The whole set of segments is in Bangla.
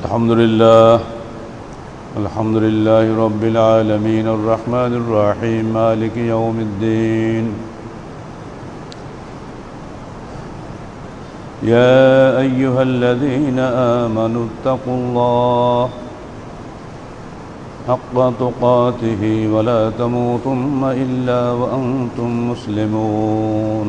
الحمد لله الحمد لله رب العالمين الرحمن الرحيم مالك يوم الدين. يا أيها الذين آمنوا اتقوا الله حق تقاته ولا تموتن إلا وأنتم مسلمون.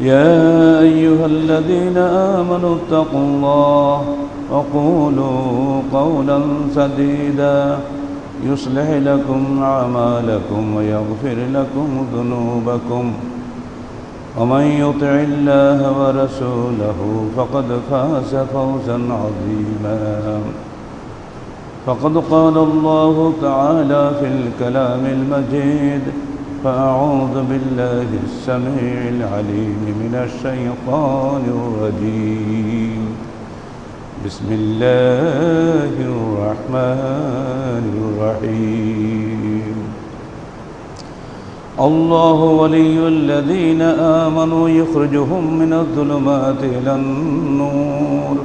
يا أيها الذين آمنوا اتقوا الله وقولوا قولا سديدا يصلح لكم أعمالكم ويغفر لكم ذنوبكم ومن يطع الله ورسوله فقد فاز فوزا عظيما فقد قال الله تعالى في الكلام المجيد فأعوذ بالله السميع العليم من الشيطان الرجيم. بسم الله الرحمن الرحيم. الله ولي الذين آمنوا يخرجهم من الظلمات إلى النور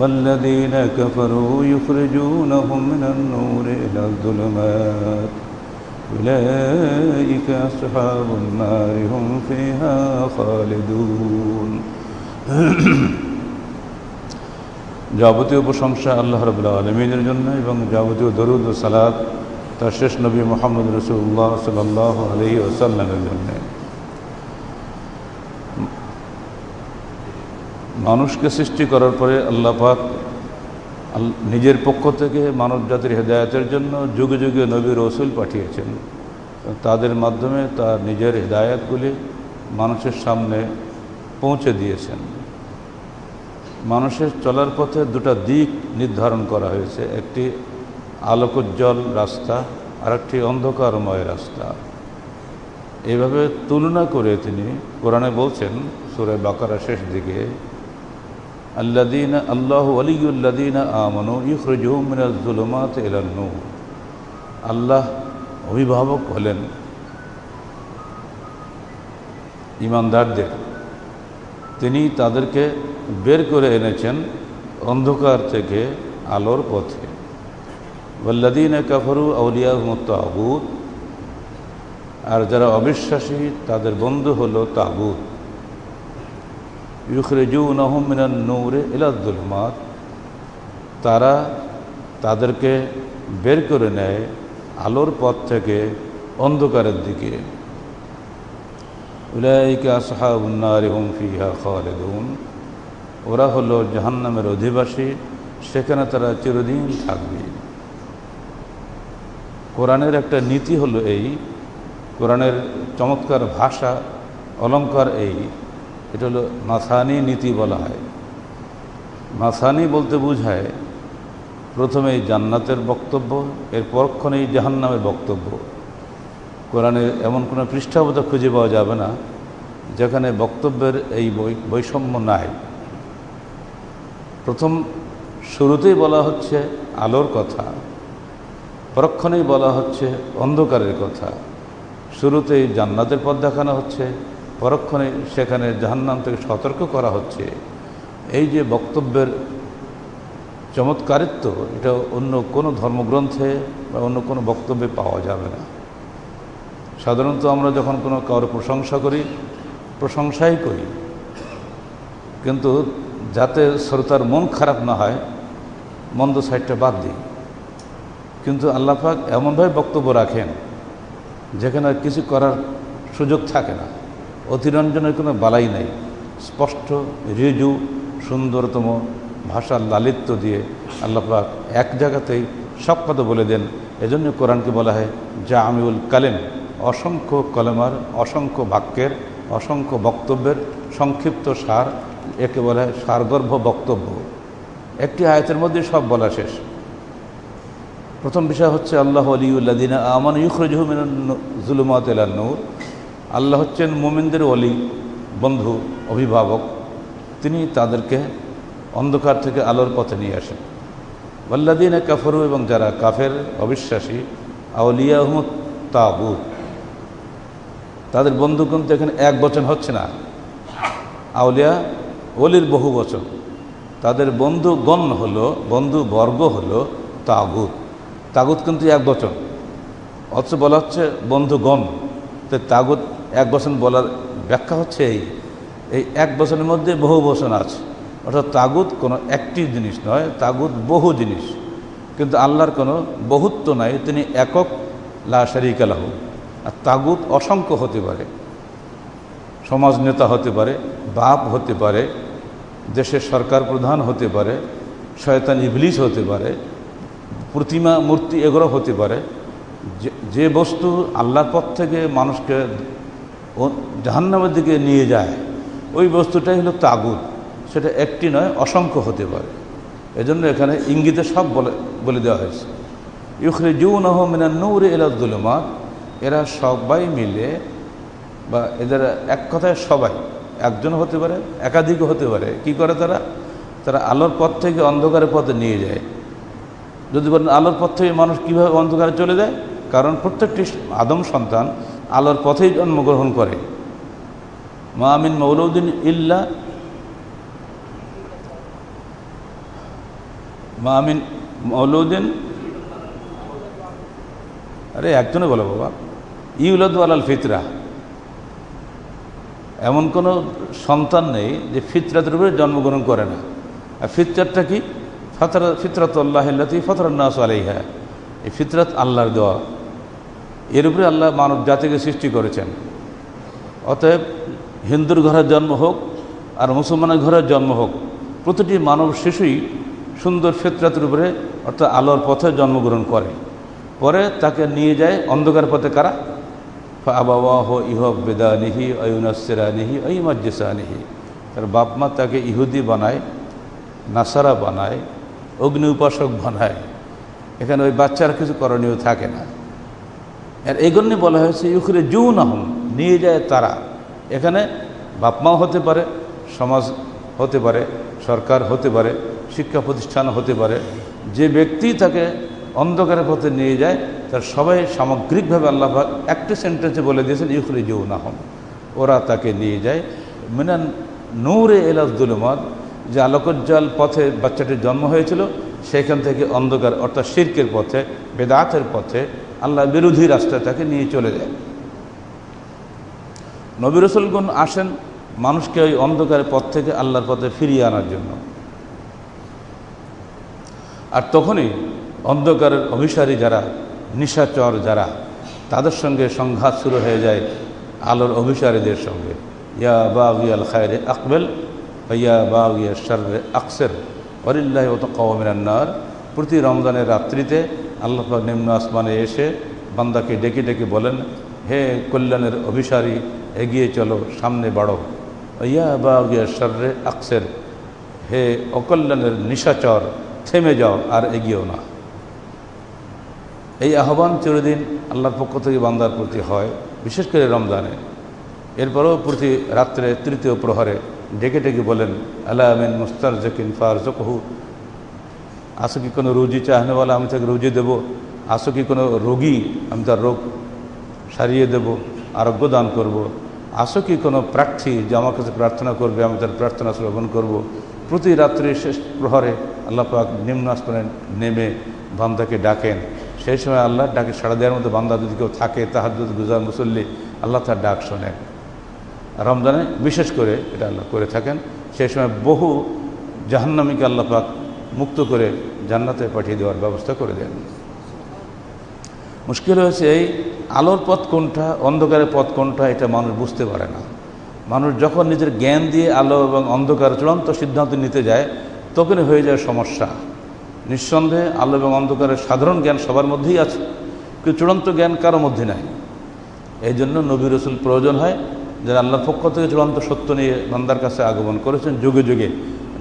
والذين كفروا يخرجونهم من النور إلى الظلمات. أولئك أصحاب النار هم فيها خالدون যাবতীয় প্রশংসা আল্লাহ রবুল্লা আলমিনের জন্য এবং যাবতীয় দরুদ ও সালাদ তার শেষ নবী মোহাম্মদ রসুল্লাহ সাল্লাহ আলহি ওসাল্লামের জন্য মানুষকে সৃষ্টি করার পরে আল্লাহ পাক নিজের পক্ষ থেকে মানব জাতির হেদায়তের জন্য যুগে যুগে নবী রসুল পাঠিয়েছেন। তাদের মাধ্যমে তার নিজের হেদায়তগুলি মানুষের সামনে পৌঁছে দিয়েছেন। মানুষের চলার পথে দুটা দিক নির্ধারণ করা হয়েছে। একটি আলোকোজ্জ্বল রাস্তা আর একটি অন্ধকারময় রাস্তা। এইভাবে তুলনা করে তিনি কোরআনে বলছেন, সুরে বাকারা শেষ দিকে আল্লাদিন আল্লাহ আলিউল্লাদিন আমানু ইখরজুমিনাজুলমাত এলান্নু আল্লাহ অভিভাবক হলেন ইমানদারদের। তিনি তাদেরকে বের করে এনেছেন অন্ধকার থেকে আলোর পথে। বল্লাদিন কাফরু আউলিয়া তাগুত আর যারা অবিশ্বাসী তাদের বন্ধু হলো তাগুত। ইউখরেজুন আহমিনান নৌরে ইলাদুলমাত তারা তাদেরকে বের করে নেয় আলোর পথ থেকে অন্ধকারের দিকে। উলাইকা সাহাবুন্নার হুম ফিহা খালেদুন। ওরা হলো জাহান্নামের অধিবাসী, সেখানে তারা চিরদিন থাকবে। কোরআনের একটা নীতি হলো এই, কোরআনের চমৎকার ভাষা অলঙ্কার এই। এটা হলো মাসানি নীতি বলা হয়। মাসানি বলতে বোঝায় প্রথমে জান্নাতের বক্তব্য এর পরক্ষণেই জাহান্নামের বক্তব্য। কোরআনের এমন কোনো পৃষ্ঠাবতা খুঁজে পাওয়া যাবে না, যেখানে বক্তব্যের এই বৈষম্য নাই। প্রথম শুরুতেই বলা হচ্ছে আলোর কথা পরক্ষণেই বলা হচ্ছে অন্ধকারের কথা। শুরুতেই জান্নাতের পথ দেখানো হচ্ছে পরক্ষণে সেখানে জাহান্নাম থেকে সতর্ক করা হচ্ছে। এই যে বক্তব্যের চমৎকারিত্ব, এটা অন্য কোনো ধর্মগ্রন্থে বা অন্য কোনো বক্তব্যে পাওয়া যাবে না। সাধারণত আমরা যখন কোনো কারোর প্রশংসা করি, প্রশংসাই করি। কিন্তু যাতে শ্রোতার মন খারাপ না হয়, মন্দ সাইডটা বাদ দিই। কিন্তু আল্লাপাক এমনভাবে বক্তব্য রাখেন, যেখানে কিছু করার সুযোগ থাকে না। অতিরঞ্জনের কোনো বালাই নাই। স্পষ্ট, রিজু, সুন্দরতম, ভাষার লালিত্য দিয়ে আল্লাপাক এক জায়গাতেই সব কথা বলে দেন। এজন্য কোরআনকে বলা হয় যা আমিউল কালেম। অসংখ্য কলেমার, অসংখ্য বাক্যের, অসংখ্য বক্তব্যের সংক্ষিপ্ত সার, একে বলা হয় সারগর্ভ বক্তব্য। একটি আয়তের মধ্যে সব বলা শেষ। প্রথম বিষয় হচ্ছে, আল্লাহ আলিউল্লাদিনা আমান ইউখরজুমিন জুলুমাত নূর আল্লাহ হচ্ছেন মোমিনদের অলি বন্ধু, অভিভাবক। তিনি তাদেরকে অন্ধকার থেকে আলোর পথে নিয়ে আসেন। ওয়াল্লাদিনা কাফরু এবং যারা কাফের, অবিশ্বাসী আউলিয়া আহমদ তাবুত তাদের বন্ধু কিন্তু এখানে এক বচন হচ্ছে না। আউলিয়া অলির বহু বচন। তাদের বন্ধু গণ হলো বন্ধু বর্গ হলো তাগুত। তাগুত কিন্তু এক বচন। অথচ বলা হচ্ছে বন্ধুগণ। তো তাগুত এক বচন বলার ব্যাখ্যা হচ্ছে এই। এই এক বছরের মধ্যে বহু বচন আছে। অর্থাৎ তাগুত কোনো একটি জিনিস নয়, তাগুত বহু জিনিস। কিন্তু আল্লাহর কোনো বহুত্ব নাই, তিনি একক, লা শারিকালাহ আর তাগুত অসংখ্য হতে পারে। সমাজ নেতা হতে পারে, বাপ হতে পারে, দেশের সরকার প্রধান হতে পারে, শয়তান ইবলিশ হতে পারে, প্রতিমা, মূর্তি এগুলো হতে পারে। যে বস্তু আল্লাহর পথ থেকে মানুষকে জাহান্নামের দিকে নিয়ে যায়। ওই বস্তুটাই হলো তাগুত। সেটা একটি নয়, অসংখ্য হতে পারে। এজন্য এখানে ইঙ্গিতে সব বলে বলে দেওয়া হয়েছে। ইউখরে জুন আহমিনা নৌরে এলাদুলমাত এরা সবাই মিলে বা এদের এক কথায় সবাই একজন হতে পারে, একাধিক হতে পারে। কি করে তারা? তারা আলোর পথ থেকে অন্ধকারের পথে নিয়ে যায়। যদি বলেন আলোর পথ থেকে মানুষ কীভাবে অন্ধকারে চলে যায়? কারণ প্রত্যেকটি আদম সন্তান আলোর পথেই জন্মগ্রহণ করে। মা আমিন মৌলউদ্দিন ইল্লা মা আমিন মৌলউদ্দিন আরে একজনে বলো বাবা। ইউলাদ আলাল ফিতরা। এমন কোনো সন্তান নেই যে ফিতরাতের উপরে জন্মগ্রহণ করে না। আর ফিতরাতটা কি? ফতরা ফিতরত আল্লাহ ফতরান্নাস আলাইহা। এই ফিতরাত আল্লাহর দেওয়া। এর উপরে আল্লাহ মানব জাতিকে সৃষ্টি করেছেন। অতএব হিন্দুর ঘরের জন্ম হোক আর মুসলমানের ঘরের জন্ম হোক, প্রতিটি মানব শিশুই সুন্দর ফিতরাতের উপরে অর্থাৎ আলোর পথে জন্মগ্রহণ করে। পরে তাকে নিয়ে যায় অন্ধকার পথে কারা? আবাহ ইহব বেদানিহি অয়ুনাসেরানিহি অইমাজ্জেসানিহি তার বাপ মা তাকে ইহুদি বানায়, নাসারা বানায়, অগ্নি উপাসক বানায়। এখানে ওই বাচ্চার কিছু করণীয় থাকে না। আর এই জন্যে বলা হয়েছে ইউখরে জুন আহম নিয়ে যায় তারা। এখানে বাপমাও হতে পারে, সমাজ হতে পারে, সরকার হতে পারে, শিক্ষা প্রতিষ্ঠান হতে পারে, যে ব্যক্তি তাকে অন্ধকারের পথে নিয়ে যায়, তার সবাই সামগ্রিকভাবে আল্লাহাক একটি সেন্টেন্সে বলে দিয়েছেন ইউখরি জৌনাহম ওরা তাকে নিয়ে যায়। মিনান নূরে এলাজদুলমাদ যে আলোকজ্জাল পথে বাচ্চাটির জন্ম হয়েছিল, সেখান থেকে অন্ধকার, অর্থাৎ শির্কের পথে, বেদাতের পথে আল্লাহ বিরোধী রাস্তায় তাকে নিয়ে চলে যায়। নবিরসুলগুন আসেন মানুষকে ওই অন্ধকারের পথ থেকে আল্লাহর পথে ফিরিয়ে আনার জন্য। আর তখনই অন্ধকারের অভিসারী যারা, নিশাচর যারা, তাদের সঙ্গে সংঘাত শুরু হয়ে যায় আলোর অভিসারীদের সঙ্গে। ইয়া বাগিয়াল খায়রে আকবেল ইয়া বাগিয়া শর্রে আকসের অরিল্লাহ ও কওমিনান্নার প্রতি রমজানের রাত্রিতে আল্লাহ নিম্ন আসমানে এসে বান্দাকে ডেকে ডেকে বলেন, হে কল্যাণের অভিসারী, এগিয়ে চলো, সামনে বাড়ো। ইয়া বাগিয়া শর্রে আকসের, হে অকল্যাণের নিশাচর, থেমে যাও, আর এগিয়েও না। এই আহ্বান চিরদিন আল্লাহর পক্ষ থেকে বান্দার প্রতি হয়, বিশেষ করে রমজানে। এরপরেও প্রতি রাত্রে তৃতীয় প্রহরে ডেকে ডেকে বলেন আল্লাহ আমিন মুস্তার জকিন ফার জকহু আসো কি কোনো রুজি চাহনেওয়ালা আমি তাকে রুজি দেব আসো কি কোনো রোগী আমি তার রোগ সারিয়ে দেব আরোগ্য দান করব। আসো কি কোনো প্রার্থী যে আমার কাছে প্রার্থনা করবে আমি তার প্রার্থনা শ্রবণ করব। প্রতি রাত্রি শেষ প্রহরে আল্লাহ পাক নিম্ন আসমানে নেমে বান্দাকে ডাকেন সেই সময় আল্লাহ ডাকে সাড়া দেওয়ার মধ্যে বান্দা যদি কেউ থাকে তাহার যদি গুজার, মুসল্লি, আল্লাহ তার ডাক শোনেন রমজানে বিশেষ করে এটা আল্লাহ করে থাকেন সেই সময় বহু জাহান্নামীকে আল্লাহ পাক মুক্ত করে জান্নাতে পাঠিয়ে দেওয়ার ব্যবস্থা করে দেন। মুশকিল হয়েছে এই আলোর পথ কোনটা, অন্ধকারের পথ কোনটা, এটা মানুষ বুঝতে পারে না। মানুষ যখন নিজের জ্ঞান দিয়ে আলো এবং অন্ধকার চূড়ান্ত সিদ্ধান্ত নিতে যায়, তখনই হয়ে যায় সমস্যা। নিঃসন্দেহে আলো এবং অন্ধকারের সাধারণ জ্ঞান সবার মধ্যেই আছে, কিন্তু চূড়ান্ত জ্ঞান কারও মধ্যে নাই। এই জন্য নবী রসুল প্রয়োজন হয় যারা আল্লাহর পক্ষ থেকে চূড়ান্ত সত্য নিয়ে বান্দার কাছে আগমন করেছেন। যুগে যুগে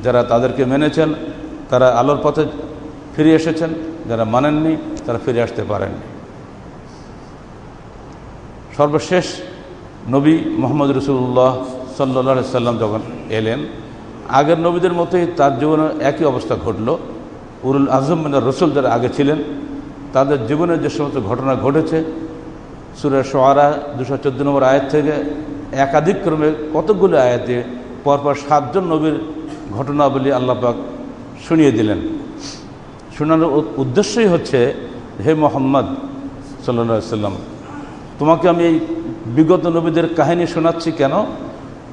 যারা তাদেরকে মেনেছেন তারা আলোর পথে ফিরে এসেছেন, যারা মানেননি, তারা ফিরে আসতে পারেননি। সর্বশেষ নবী মোহাম্মদ রসুল্লাহ সাল্লা সাল্লাম যখন এলেন, আগের নবীদের মতোই তার জীবনে একই অবস্থা ঘটল। উরুল আজম রসুল যারা আগে ছিলেন, তাদের জীবনে যে সমস্ত ঘটনা ঘটেছে সুরের সোয়ারা দুশো চোদ্দ নম্বর আয়াত থেকে একাধিক ক্রমে কতগুলো আয়াতে পরপর সাতজন নবীর ঘটনাবলী আল্লাপাক শুনিয়ে দিলেন। শোনানোর উদ্দেশ্যই হচ্ছে, হে মোহাম্মদ সাল্লা সাল্লাম, তোমাকে আমি এই বিগত নবীদের কাহিনী শোনাচ্ছি কেন?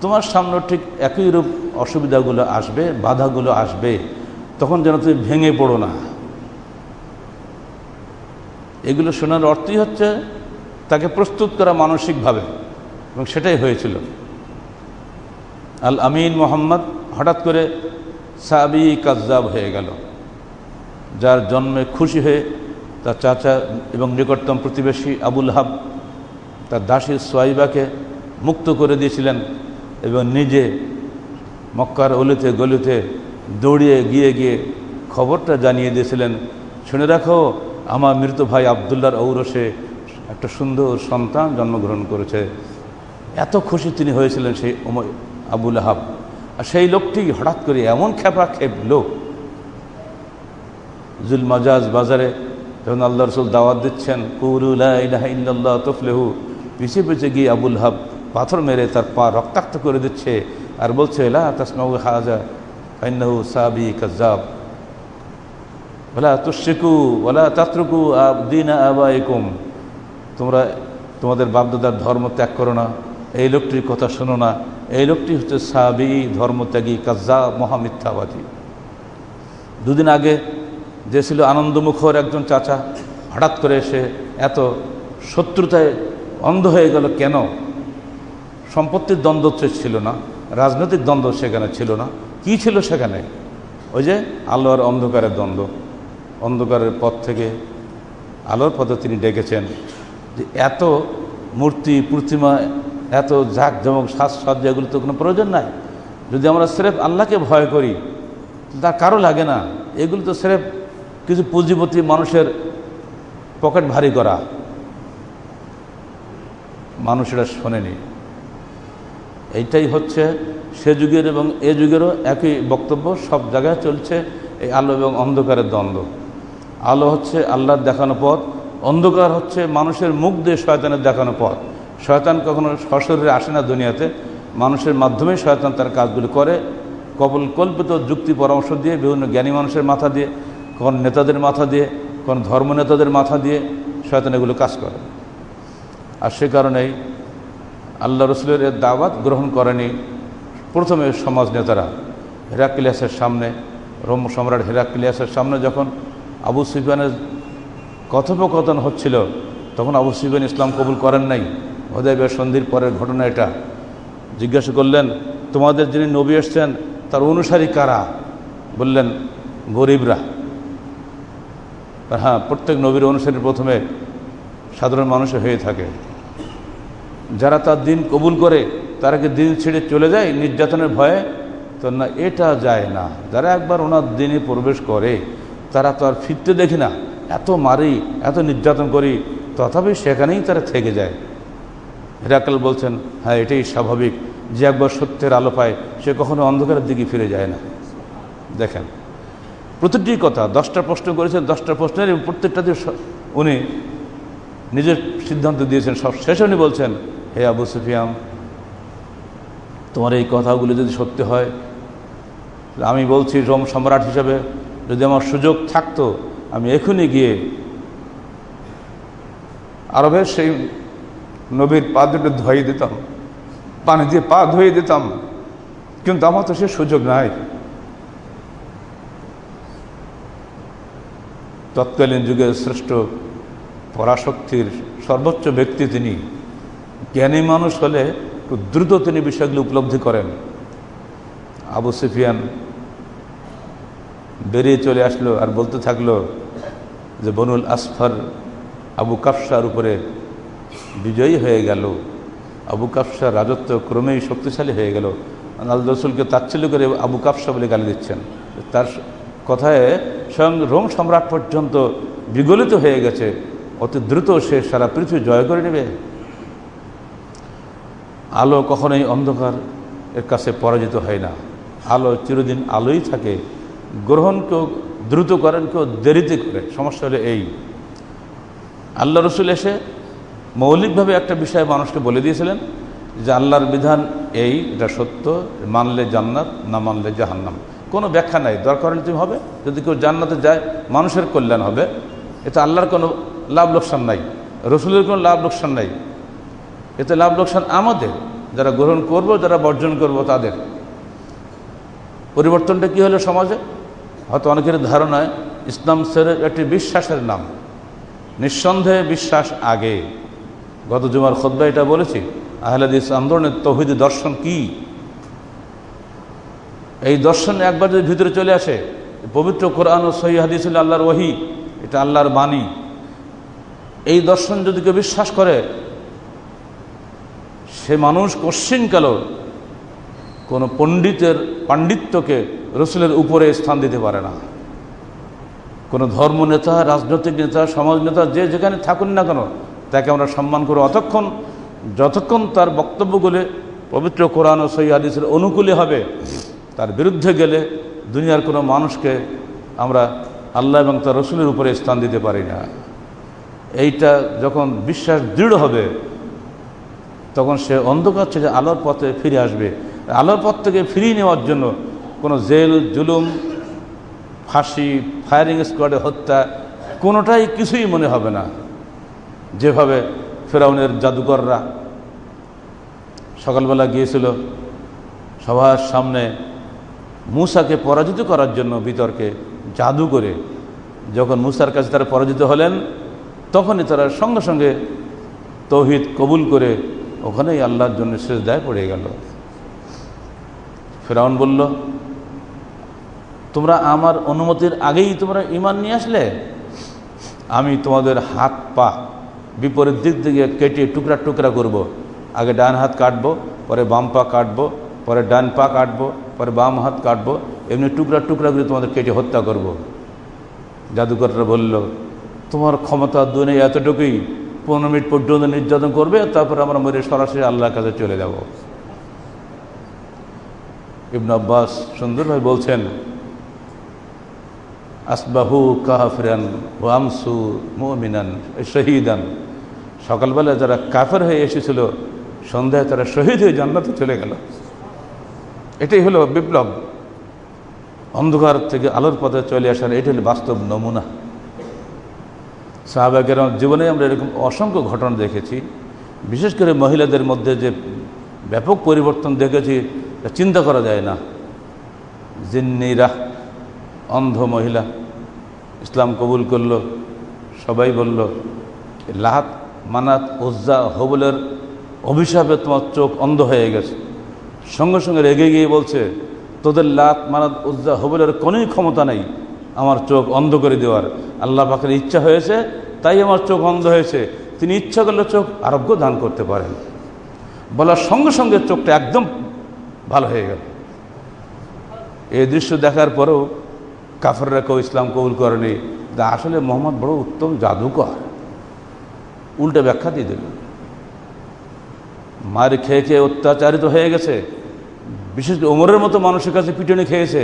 তোমার সামনে ঠিক একই রূপ অসুবিধাগুলো আসবে, বাধাগুলো আসবে, তখন যেন তুমি ভেঙে পড়ো না। এগুলো শোনার অর্থই হচ্ছে, তাকে প্রস্তুত করা মানসিকভাবে, এবং সেটাই হয়েছিল। আল আমিন মোহাম্মদ হঠাৎ করে সাবি কাজাব হয়ে গেল। যার জন্মে খুশি হয়ে তার চাচা এবং নিকটতম প্রতিবেশী আবুল হাব তার দাসী সোয়াইবাকে মুক্ত করে দিয়েছিলেন এবং নিজে মক্কার অলিতে গলিতে দৌড়িয়ে গিয়ে গিয়ে খবরটা জানিয়ে দিয়েছিলেন, শুনে রাখো, আমার মৃত ভাই আবদুল্লার ঔরসে একটা সুন্দর সন্তান জন্মগ্রহণ করেছে। এত খুশি তিনি হয়েছিলেন সেই আবুল আহাব আর সেই লোকটি হঠাৎ করে এমন খেপা লোক, জুল মাজাজ বাজারে যখন আল্লাহ রসুল দাওয়াত দিচ্ছেন কুরুল্লাহ তফলেহু পিছিয়ে পিছিয়ে গিয়ে আবুল হাব পাথর মেরে তার পা রক্তাক্ত করে দিচ্ছে আর বলছে এলা তাসমাউ হাজা ফাইনাহু সাবি কাজাব বলা তুশিকু ওলা তোমরা তোমাদের বাপদাদার ধর্ম ত্যাগ করো না। এই লোকটির কথা শোনো না। এই লোকটি হচ্ছে সাবি ধর্মত্যাগী কাজা মহামিথ্যাবাদী। দুদিন আগে যে ছিল আনন্দমুখর একজন চাচা, হঠাৎ করে এসে এত শত্রুতায় অন্ধ হয়ে গেল কেন? সম্পত্তির দ্বন্দ্ব ছিল না, রাজনৈতিক দ্বন্দ্ব সেখানে ছিল না। কি ছিল সেখানে? ওই যে আলোর অন্ধকারের দ্বন্দ্ব। অন্ধকারের পথ থেকে আলোর পথে তিনি ডেকেছেন যে এত মূর্তি, প্রতিমা এত ঝাঁক জমক সাজসজ্জা, এগুলো তো কোনো প্রয়োজন নাই। যদি আমরা স্রেফ আল্লাহকে ভয় করি, তা কারও লাগে না। এগুলো তো স্রেফ কিছু পুঁজিপতি মানুষের পকেট ভারী করা। মানুষেরা শোনেনি। এইটাই হচ্ছে সে যুগের এবং এ যুগেরও একই বক্তব্য, সব জায়গায় চলছে এই আলো এবং অন্ধকারের দ্বন্দ্ব। আলো হচ্ছে আল্লাহর দেখানো পথ, অন্ধকার হচ্ছে মানুষের মুখ দিয়ে শয়তানের দেখানো পথ। শয়তান কখনো সশরীরে আসে না দুনিয়াতে। মানুষের মাধ্যমে শয়তান তার কাজগুলি করে। কবল কল্পিত যুক্তি পরামর্শ দিয়ে, বিভিন্ন জ্ঞানী মানুষের মাথা দিয়ে, কোন নেতাদের মাথা দিয়ে, কোন ধর্ম নেতাদের মাথা দিয়ে শয়তান এগুলো কাজ করে। আর সে কারণেই আল্লাহ রসুলের দাওয়াত গ্রহণ করেনি প্রথমে সমাজ নেতারা। হেরাক্লিয়াসের সামনে, রোম সম্রাট হেরাক্লিয়াসের সামনে যখন আবু সুফিয়ানের কথোপকথন হচ্ছিল, তখন আবু সুফিয়ান ইসলাম কবুল করেন নাই। হদয়বের সন্ধির পরের ঘটনা এটা। জিজ্ঞাসা করলেন, তোমাদের যিনি নবী এসছেন, তার অনুসারী কারা? বললেন, গরিবরা। হ্যাঁ প্রত্যেক নবীর অনুসারী প্রথমে সাধারণ মানুষে হয়ে থাকে। যারা তার দিন কবুল করে, তারা কি দিন ছেড়ে চলে যায় নির্যাতনের ভয়ে? তো না, এটা যায় না। যারা একবার ওনার দিনে প্রবেশ করে, তারা তো আর ফিরতে দেখি না। এত মারি, এত নির্যাতন করি, তথাপি সেখানেই তারা থেকে যায়। হেরাকাল বলছেন হ্যাঁ এটাই স্বাভাবিক। যে একবার সত্যের আলো পায়, সে কখনো অন্ধকারের দিকে ফিরে যায় না। দেখেন, প্রতিটি কথা দশটা প্রশ্ন করেছেন, দশটা প্রশ্নের এবং প্রত্যেকটা দিয়ে উনি নিজের সিদ্ধান্ত দিয়েছেন। সব শেষে উনি বলছেন, হে আবু সুফিয়াম তোমার এই কথাগুলো যদি সত্যি হয় আমি বলছি রোম সম্রাট হিসাবে, যদি আমার সুযোগ থাকতো, আমি এখনই গিয়ে আরবের সেই নবীর পা দুটো ধুয়ে দিতাম। পানি দিয়ে পা ধুয়ে দিতাম। কিন্তু আমার তো সে সুযোগ নাই। তৎকালীন যুগের শ্রেষ্ঠ পরাশক্তির সর্বোচ্চ ব্যক্তি তিনি। জ্ঞানী মানুষ হলে একটু দ্রুত তিনি বিষয়গুলি উপলব্ধি করেন। আবু সুফিয়ান বেরিয়ে চলে আসলো আর বলতে থাকল যে বনুল আসফার আবু কাফসার উপরে বিজয়ী হয়ে গেল। আবু কাফসার রাজত্ব ক্রমেই শক্তিশালী হয়ে গেল। আল রসুলকে তাচ্ছিল্য করে আবু কাফসা বলে গালি দিচ্ছেন। তার কথায় স্বয়ং রোম সম্রাট পর্যন্ত বিগলিত হয়ে গেছে। অতি দ্রুত সে সারা পৃথিবী জয় করে নেবে। আলো কখনোই অন্ধকার এর কাছে পরাজিত হয় না। আলো চিরদিন আলোই থাকে। গ্রহণ কেউ দ্রুত করেন, কেউ দেরিতে করে সমস্যা হলে এই। আল্লাহ রসুল এসে মৌলিকভাবে একটা বিষয় মানুষকে বলে দিয়েছিলেন যে আল্লাহর বিধান এই, এটা সত্য, মানলে জান্নাত, না মানলে জাহান্নাম। কোনো ব্যাখ্যা নাই, দরকার তুমি হবে। যদি কেউ জান্নাতে যায়, মানুষের কল্যাণ হবে। এতে আল্লাহর কোনো লাভ লোকসান নাই, রসুলের কোনো লাভ লোকসান নাই। এতে লাভ লোকসান আমাদের, যারা গ্রহণ করব, যারা বর্জন করব তাদের। পরিবর্তনটা কি হলো সমাজে? হয়তো অনেকের ধারণায়, ইসলাম সেরের একটি বিশ্বাসের নাম। নিঃসন্দেহে বিশ্বাস আগে। গত জুমার খোদ্া এটা বলেছি আহলাদিস আন্দোলনের তহিদ দর্শন কি? এই দর্শন একবার যদি ভিতরে চলে আসে, পবিত্র কোরআন ও সহি হাদিস আল্লাহর ওহি, এটা আল্লাহর বাণী। এই দর্শন যদি কেউ বিশ্বাস করে, সে মানুষ কশ্চিনকাল কোনো পণ্ডিতের পাণ্ডিত্যকে রসুলের উপরে স্থান দিতে পারে না। কোনো ধর্ম নেতা রাজনৈতিক নেতা, সমাজ নেতা, যে যেখানে থাকুন না কেন তাকে আমরা সম্মান করব অতক্ষণ, যতক্ষণ তার বক্তব্যগুলি পবিত্র কোরআন ও সই হাদিসের অনুকূলে হবে, তার বিরুদ্ধে গেলে দুনিয়ার কোনো মানুষকে আমরা আল্লাহ এবং তার রসুলের উপরে স্থান দিতে পারি না। এইটা যখন বিশ্বাস দৃঢ় হবে, তখন সে অন্ধকার থেকে আলোর পথে ফিরে আসবে। আলোর পথ থেকে ফিরিয়ে নেওয়ার জন্য কোনো জেল, জুলুম, ফাঁসি, ফায়ারিং স্কোয়াডে হত্যা কোনোটাই কিছুই মনে হবে না। যেভাবে ফেরাউনের জাদুকররা সকালবেলা গিয়েছিল সবার সামনে মূসাকে পরাজিত করার জন্য বিতর্কে জাদু করে যখন মুসার কাছে তারা পরাজিত হলেন, তখনই তারা সঙ্গে সঙ্গে তৌহিদ কবুল করে ওখানেই আল্লাহর জন্য শেষ দায় পড়ে গেল। ফেরাউন বলল, তোমরা আমার অনুমতির আগেই তোমরা ইমান নিয়ে আসলে? আমি তোমাদের হাত পা বিপরীত দিক থেকে কেটে টুকরা টুকরা করব। আগে ডান হাত কাটবো, পরে বাম পা কাটবো, পরে ডান পা কাটবো, পরে বাম হাত কাটবো এমনি টুকরা টুকরা করে তোমাদের কেটে হত্যা করব। জাদুকররা বলল, তোমার ক্ষমতা দুনে এতটুকুই, পনেরো মিনিট পর্যন্ত নির্যাতন করবে, তারপর আমরা মরে সরাসরি আল্লাহর কাছে চলে যাব ইবন আব্বাস সুন্দরভাবে বলছেন, আসবাহু কাহফিরান ও মুমিনান শহীদান সকালবেলা যারা কাফের হয়ে এসেছিল, সন্ধ্যায় তারা শহীদ হয়ে জান্নাতে চলে গেল। এটাই হলো বিপ্লব। অন্ধকার থেকে আলোর পথে চলে আসার এটি হলো বাস্তব নমুনা। সাহাবাগের জীবনে আমরা এরকম অসংখ্য ঘটনা দেখেছি। বিশেষ করে মহিলাদের মধ্যে যে ব্যাপক পরিবর্তন দেখেছি, তা চিন্তা করা যায় না। জিন্নিরা, অন্ধ মহিলা, ইসলাম কবুল করল, সবাই বলল লাহাত মানাত উজ্জা হবলের অভিশাপে তোমার চোখ অন্ধ হয়ে গেছে। সঙ্গে সঙ্গে রেগে গিয়ে বলছে, তোদের লাত মানাত উজ্জা হবলের কোনোই ক্ষমতা নেই আমার চোখ অন্ধ করে দেওয়ার। আল্লাহ পাখের ইচ্ছা হয়েছে, তাই আমার চোখ অন্ধ হয়েছে। তিনি ইচ্ছা করলে চোখ আরোগ্য দান করতে পারেন। বলার সঙ্গে সঙ্গে চোখটা একদম ভালো হয়ে গেল। এই দৃশ্য দেখার পরেও কাফররা কেউ ইসলাম কবুল করেনি। আসলে মোহাম্মদ বড় উত্তম জাদুকর। উল্টে ব্যাখ্যা দিয়ে দিল। মার খেয়ে খেয়ে অত্যাচারিত হয়ে গেছে। বিশেষ ওমরের মতো মানুষের কাছে পিটনে খেয়েছে।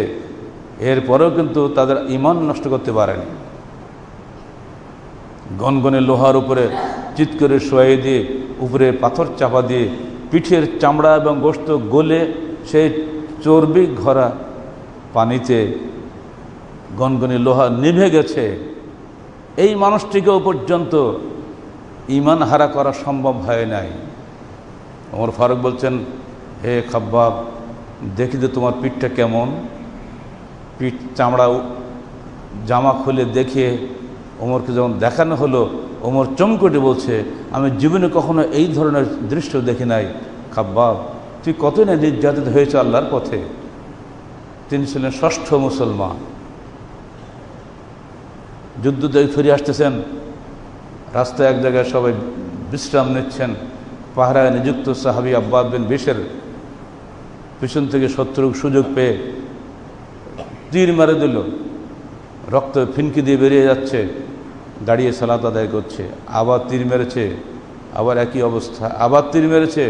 এরপরেও কিন্তু তাদের ইমান নষ্ট করতে পারেনি। গনগনে লোহার উপরে চিৎ করে শোয়াই দিয়ে, উপরে পাথর চাপা দিয়ে, পিঠের চামড়া এবং গোস্ত গলে সেই চর্বি ঘরা পানিতে গনগনে লোহা নিভে গেছে। এই মানুষটিকেও পর্যন্ত ইমান হারা করা সম্ভব হয় নাই। ওমর ফারুক বলছেন, হে খাব্বাব, দেখি তো তোমার পিঠটা কেমন। পিঠ চামড়া জামা খুলে দেখে ওমরকে যখন দেখানো হলো, ওমর চমকটে বলছে, আমি জীবনে কখনো এই ধরনের দৃশ্য দেখি নাই। খাব্বাব, তুই কত না নির্যাতিত হয়েছে আল্লাহর পথে। তিনি ছিলেন ষষ্ঠ মুসলমান। যুদ্ধ ফিরে আসতেছেন রাস্তায় এক জায়গায় সবাই বিশ্রাম নিচ্ছেন। পাহারায় নিযুক্ত সাহাবি আব্বাদ বিন বিশের পিছন থেকে শত্রু সুযোগ পেয়ে তীর মারে দিল। রক্ত ফিনকি দিয়ে বেরিয়ে যাচ্ছে, দাঁড়িয়ে সালাত আদায় করছে। আবার তীর মেরেছে, আবার একই অবস্থা, আবার তীর মেরেছে।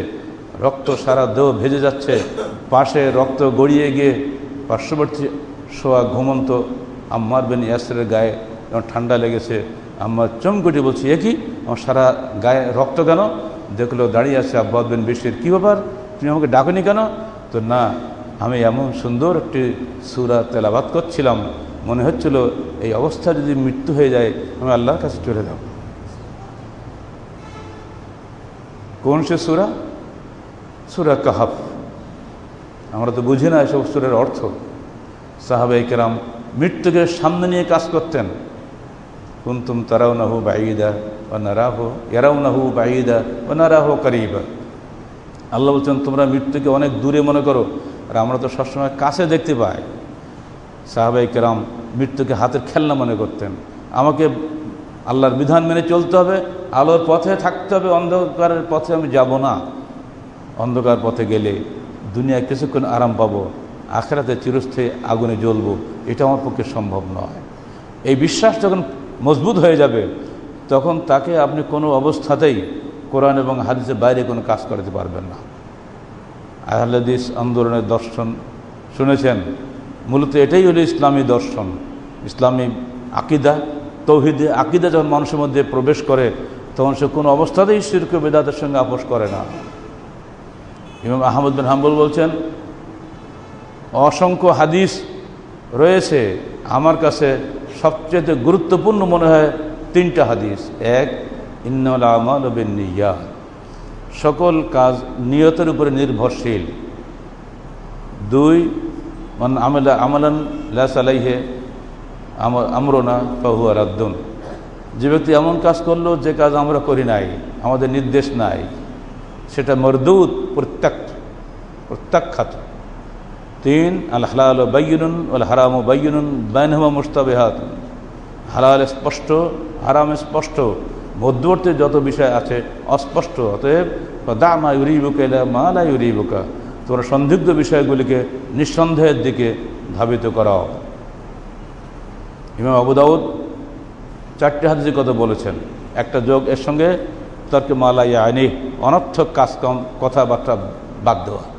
রক্ত সারা দেহ ভেজে যাচ্ছে। পাশে রক্ত গড়িয়ে গিয়ে পার্শ্ববর্তী শোয়া ঘুমন্ত আম্মার বেন ইয়াসের গায়ে যখন ঠান্ডা লেগেছে। আম্মার চমকুটি বলছি একই আমার সারা গায়ে রক্ত কেন? দেখল দাঁড়িয়ে আছে আব্বাদ বিন বিশির। কী ব্যাপার? তুমি আমাকে ডাকনি কেন? তো না, আমি এমন সুন্দর একটি সুরা তেলাবাদ করছিলাম। মনে হচ্ছিল এই অবস্থা যদি মৃত্যু হয়ে যায়, আমি আল্লাহর কাছে চলে যাব। কোন সে সুরা? সুরা কাহাফ। আমরা তো বুঝি না এসব সুরের অর্থ। কেরাম মৃত্যুকে সামনে নিয়ে কাজ করতেন। কুন্তুম তারাও নাহু বাঈদা ও নারাহ এরাও নাহু বাঈদা ও নারাহ করিবা। আল্লাহ বলছেন, তোমরা মৃত্যুকে অনেক দূরে মনে করো, আর আমরা তো সবসময় কাছে দেখতে পাই। সাহাবাই কেরাম মৃত্যুকে হাতের খেলনা মনে করতেন। আমাকে আল্লাহর বিধান মেনে চলতে হবে, আলোর পথে থাকতে হবে, অন্ধকারের পথে আমি যাব না। অন্ধকার পথে গেলে দুনিয়ায় কিছুক্ষণ আরাম পাবো, আখেরাতে চিরস্থায়ী আগুনে জ্বলবো, এটা আমার পক্ষে সম্ভব নয়। এই বিশ্বাস যখন মজবুত হয়ে যাবে, তখন তাকে আপনি কোনো অবস্থাতেই কোরআন এবং হাদিসের বাইরে কোনো কাজ করাতে পারবেন না। আহলাদিস আন্দোলনের দর্শন শুনেছেন, মূলত এটাই হলো ইসলামী দর্শন, ইসলামী আকিদা, তৌহিদে আকিদা যখন মানুষের মধ্যে প্রবেশ করে, তখন সে কোনো অবস্থাতেই শির্ক বেদাতের সঙ্গে আপোষ করে না। ইমাম আহমদ বিন হাম্বল বলছেন, অসংখ্য হাদিস রয়েছে আমার কাছে সবচেয়ে গুরুত্বপূর্ণ মনে হয় তিনটা হাদিস। এক ইন্নআল সকল কাজ নিয়তের উপরে নির্ভরশীল। দুই, মান আমলা আমলান লাস আলাইহে আমরোনা ফাহু আরাদ্দুন। যে ব্যক্তি এমন কাজ করল, যে কাজ আমরা করি নাই, আমাদের নির্দেশ নাই, সেটা মরদুত প্রত্যাক প্রত্যাখ্যাত তিন আল হালাল বাইনুন আল হারাম বাইনুন বাইনহমা মুস্তাবেহাত হালাল স্পষ্ট, হারাম স্পষ্ট, মধ্যবর্তী যত বিষয় আছে অস্পষ্ট, অতএব দা মা ইউরিবুকা এলা মা লা ইউরিবুকা। তোমরা সন্দিগ্ধ বিষয়গুলিকে নিঃসন্দেহের দিকে ধাবিত করাও। ইমাম আবুদাউদ চারটে হাদিসের কথা বলেছেন। একটা যোগ এর সঙ্গে, তর্কে মালাই আইনি অনর্থক কাজকম কথাবার্তা বাদ দেওয়া।